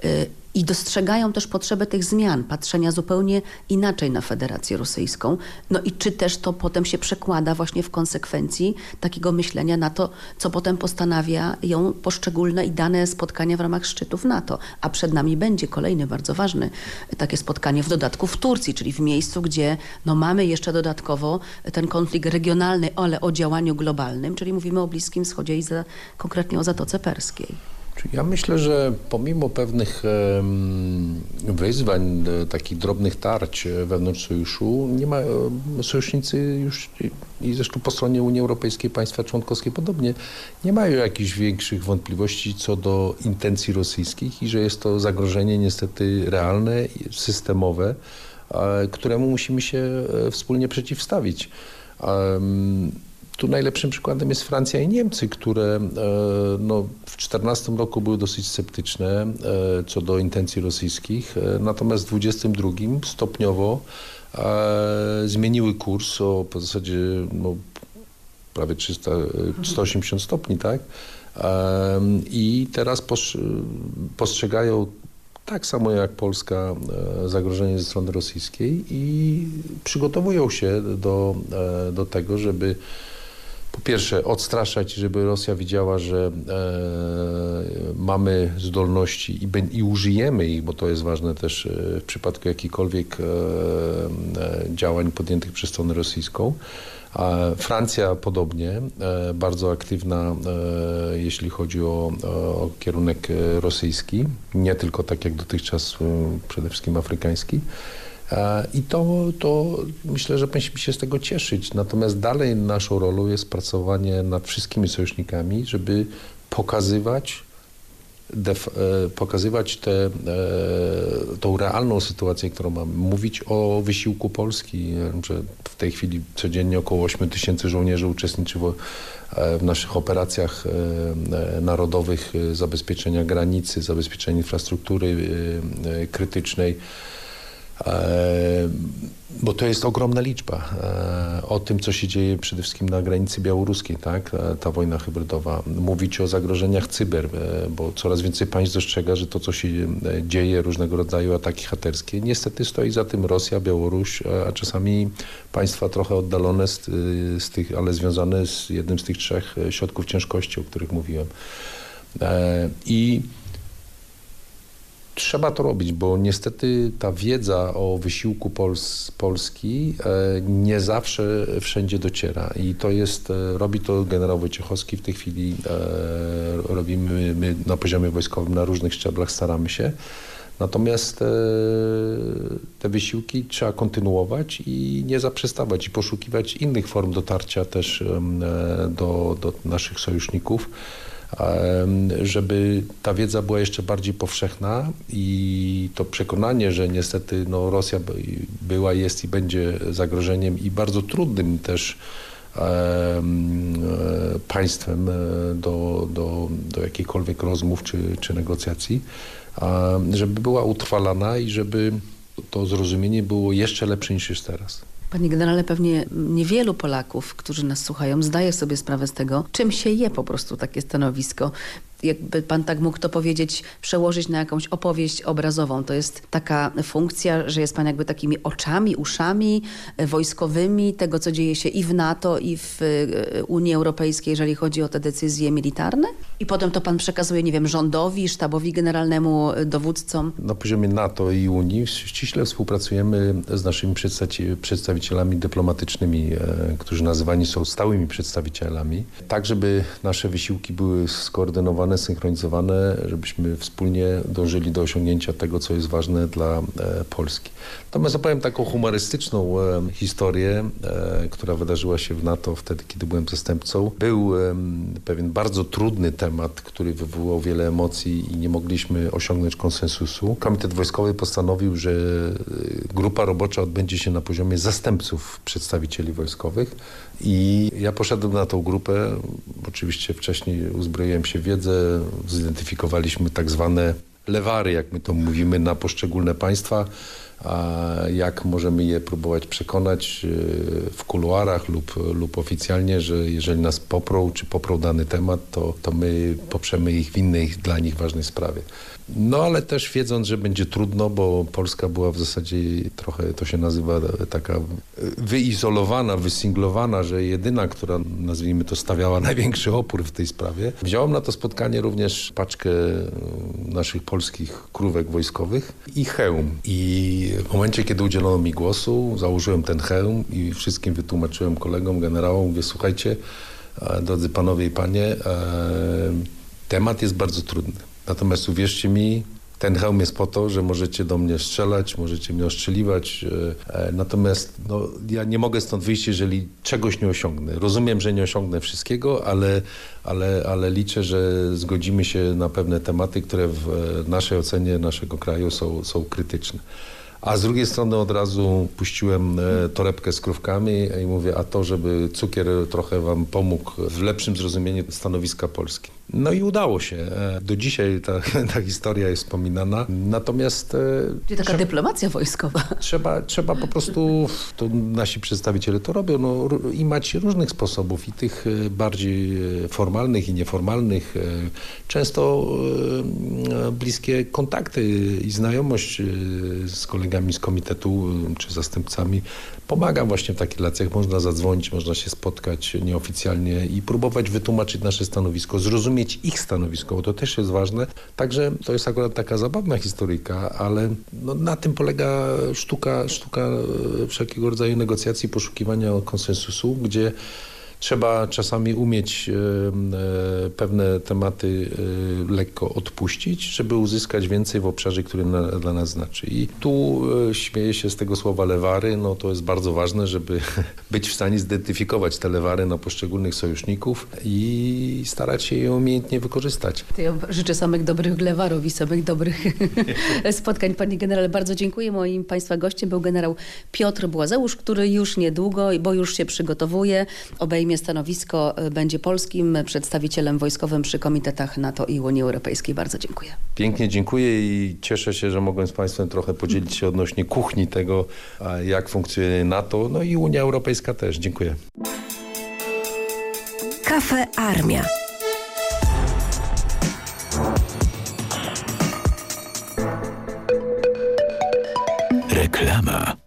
y, i dostrzegają też potrzebę tych zmian, patrzenia zupełnie inaczej na Federację Rosyjską. No i czy też to potem się przekłada właśnie w konsekwencji takiego myślenia na to, co potem postanawiają poszczególne i dane spotkania w ramach szczytów NATO. A przed nami będzie kolejny bardzo ważny takie spotkanie w dodatku w Turcji, czyli w miejscu, gdzie no mamy jeszcze dodatkowo ten konflikt regionalny, ale o działaniu globalnym, czyli mówimy o Bliskim Wschodzie i za, konkretnie o Zatoce Perskiej. Ja myślę, że pomimo pewnych wyzwań, e, takich drobnych tarć wewnątrz sojuszu, nie ma, e, sojusznicy już i zresztą po stronie Unii Europejskiej państwa członkowskie podobnie nie mają jakichś większych wątpliwości co do intencji rosyjskich i że jest to zagrożenie niestety realne, systemowe, któremu musimy się e, wspólnie przeciwstawić. Tu najlepszym przykładem jest Francja i Niemcy, które e, no, w 2014 roku były dosyć sceptyczne e, co do intencji rosyjskich, e, natomiast w 2022 stopniowo zmieniły kurs o w zasadzie no, prawie 300, 180 stopni, tak? I teraz postrzegają tak samo jak Polska zagrożenie ze strony rosyjskiej i przygotowują się do, do tego, żeby po pierwsze odstraszać, żeby Rosja widziała, że e, mamy zdolności i, i, użyjemy ich, bo to jest ważne też e, w przypadku jakichkolwiek e, e, działań podjętych przez stronę rosyjską. Francja podobnie, e, bardzo aktywna, jeśli chodzi o, o, kierunek rosyjski, nie tylko tak jak dotychczas przede wszystkim afrykański. E, I to, to myślę, że powinniśmy się z tego cieszyć. Natomiast dalej naszą rolą jest pracowanie nad wszystkimi sojusznikami, żeby pokazywać, def, e, pokazywać tę e, tą realną sytuację, którą mamy. Mówić o wysiłku Polski, że w tej chwili codziennie około 8 tysięcy żołnierzy uczestniczy w, w naszych operacjach narodowych zabezpieczenia granicy, zabezpieczenia infrastruktury krytycznej. E, bo to jest ogromna liczba. E, o tym, co się dzieje przede wszystkim na granicy białoruskiej, tak? E, ta wojna hybrydowa. Mówić o zagrożeniach cyber, bo coraz więcej państw dostrzega, że to, co się dzieje, różnego rodzaju ataki haterskie, niestety stoi za tym Rosja, Białoruś, a czasami państwa trochę oddalone z, z tych, ale związane z jednym z tych trzech środków ciężkości, o których mówiłem. I trzeba to robić, bo niestety ta wiedza o wysiłku Pols Polski e, nie zawsze wszędzie dociera. I to jest, e, robi to generał Wojciechowski. W tej chwili, e, robimy my na poziomie wojskowym na różnych szczeblach, staramy się. Natomiast te wysiłki trzeba kontynuować i nie zaprzestawać i poszukiwać innych form dotarcia też do, do naszych sojuszników żeby ta wiedza była jeszcze bardziej powszechna i to przekonanie, że niestety no, Rosja była, jest i będzie zagrożeniem i bardzo trudnym też e, państwem e, do, do, do jakichkolwiek rozmów czy, czy negocjacji, żeby była utrwalana i żeby to zrozumienie było jeszcze lepsze niż jest teraz. Panie generale, pewnie niewielu Polaków, którzy nas słuchają, zdaje sobie sprawę z tego, czym się je po prostu takie stanowisko jakby pan tak mógł to powiedzieć, przełożyć na jakąś opowieść obrazową. To jest taka funkcja, że jest pan jakby takimi oczami, uszami e, wojskowymi tego, co dzieje się i w NATO, i w e, Unii Europejskiej, jeżeli chodzi o te decyzje militarne? I potem to pan przekazuje, nie wiem, rządowi, sztabowi generalnemu, e, dowódcom? Na poziomie NATO i Unii ściśle współpracujemy z naszymi przedstawicielami dyplomatycznymi, którzy nazywani są stałymi przedstawicielami, tak żeby nasze wysiłki były skoordynowane synchronizowane, żebyśmy wspólnie dążyli do osiągnięcia tego, co jest ważne dla e, Polski. Natomiast opowiem taką humorystyczną e, historię, e, która wydarzyła się w NATO wtedy, kiedy byłem zastępcą. Był pewien bardzo trudny temat, który wywołał wiele emocji i nie mogliśmy osiągnąć konsensusu. Komitet Wojskowy postanowił, że grupa robocza odbędzie się na poziomie zastępców przedstawicieli wojskowych i ja poszedłem na tą grupę. Oczywiście wcześniej uzbroiłem się w wiedzę, zidentyfikowaliśmy tak zwane lewary, jak my to mówimy, na poszczególne państwa, a jak możemy je próbować przekonać e, w kuluarach lub, lub oficjalnie, że jeżeli nas poprą, czy poprą dany temat, to, to my poprzemy ich w innej dla nich ważnej sprawie. No ale też wiedząc, że będzie trudno, bo Polska była w zasadzie trochę, to się nazywa taka wyizolowana, wysinglowana, że jedyna, która nazwijmy to stawiała największy opór w tej sprawie. Wziąłem na to spotkanie również paczkę naszych polskich krówek wojskowych i hełm. I w momencie, kiedy udzielono mi głosu, założyłem ten hełm i wszystkim wytłumaczyłem kolegom, generałom, mówię, słuchajcie, drodzy panowie i panie, temat jest bardzo trudny. Natomiast uwierzcie mi, ten hełm jest po to, że możecie do mnie strzelać, możecie mnie ostrzeliwać. Natomiast no, ja nie mogę stąd wyjść, jeżeli czegoś nie osiągnę. Rozumiem, że nie osiągnę wszystkiego, ale, ale, ale liczę, że zgodzimy się na pewne tematy, które w naszej ocenie naszego kraju są, są krytyczne. A z drugiej strony od razu puściłem torebkę z krówkami i mówię, a to, żeby cukier trochę wam pomógł w lepszym zrozumieniu stanowiska Polski. No i udało się. Do dzisiaj ta, ta historia jest wspominana. Natomiast... Czyli taka dyplomacja wojskowa. Trzeba, trzeba po prostu, to nasi przedstawiciele to robią, no, i mać różnych sposobów, i tych bardziej formalnych i nieformalnych. Często bliskie kontakty i znajomość z kolegami z komitetu czy zastępcami pomaga właśnie w takich relacjach. Można zadzwonić, można się spotkać nieoficjalnie i próbować wytłumaczyć nasze stanowisko, zrozumieć ich stanowisko, bo to też jest ważne. Także to jest akurat taka zabawna historyjka, ale no, na tym polega sztuka, sztuka wszelkiego rodzaju negocjacji, poszukiwania konsensusu, gdzie Trzeba czasami umieć e, pewne tematy e, lekko odpuścić, żeby uzyskać więcej w obszarze, który na, dla nas znaczy. I tu e, śmieję się z tego słowa lewary, no to jest bardzo ważne, żeby być w stanie zidentyfikować te lewary na poszczególnych sojuszników i starać się je umiejętnie wykorzystać. Ja życzę samych dobrych lewarów i samych dobrych spotkań. Panie generale, bardzo dziękuję. Moim Państwa gościem był generał Piotr Błazeusz, który już niedługo, bo już się przygotowuje, obejmie stanowisko, będzie polskim przedstawicielem wojskowym przy komitetach NATO i Unii Europejskiej. Bardzo dziękuję. Pięknie dziękuję i cieszę się, że mogłem z Państwem trochę podzielić się odnośnie kuchni tego, jak funkcjonuje NATO, no i Unia Europejska też. Dziękuję. Kafe Armia. Reklama.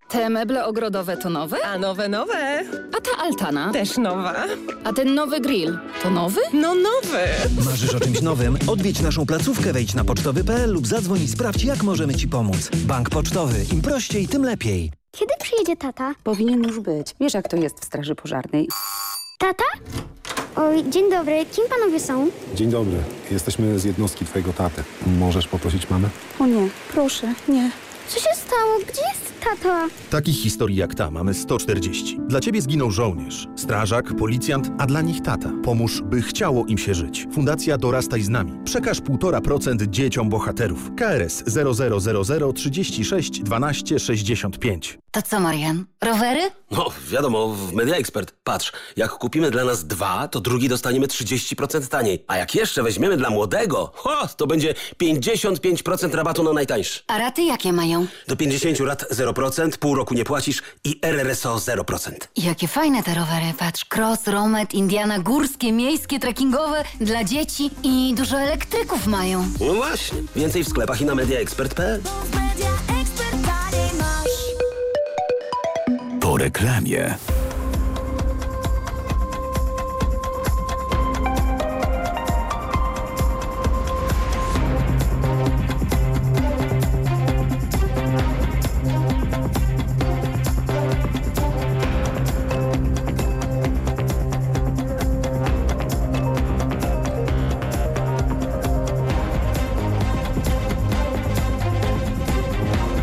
Te meble ogrodowe to nowe? A nowe, nowe. A ta altana? Też nowa. A ten nowy grill to nowy? No nowy. Marzysz o czymś nowym? Odwiedź naszą placówkę, wejdź na pocztowy.pl lub zadzwoń i sprawdź, jak możemy Ci pomóc. Bank Pocztowy. Im prościej, tym lepiej. Kiedy przyjedzie tata? Powinien już być. Wiesz, jak to jest w straży pożarnej. Tata? Oj, dzień dobry. Kim panowie są? Dzień dobry. Jesteśmy z jednostki twojego taty. Możesz poprosić mamę? O nie, proszę, nie. Co się stało? Gdzie jest tata? Takich historii jak ta mamy 140. Dla ciebie zginął żołnierz, strażak, policjant, a dla nich tata. Pomóż, by chciało im się żyć. Fundacja Dorastaj z nami. Przekaż 1,5% dzieciom bohaterów. KRS 0000 36 12 65. To co, Marian? Rowery? No, wiadomo, w Media Expert. Patrz, jak kupimy dla nas dwa, to drugi dostaniemy 30% taniej. A jak jeszcze weźmiemy dla młodego, ho, to będzie 55% rabatu na najtańszy. A raty jakie mają? Do 50 lat 0%, pół roku nie płacisz i RRSO 0%. Jakie fajne te rowery. Patrz, cross, romet, indiana, górskie, miejskie, trekkingowe, dla dzieci i dużo elektryków mają. No właśnie. Więcej w sklepach i na mediaexpert.pl. Po reklamie.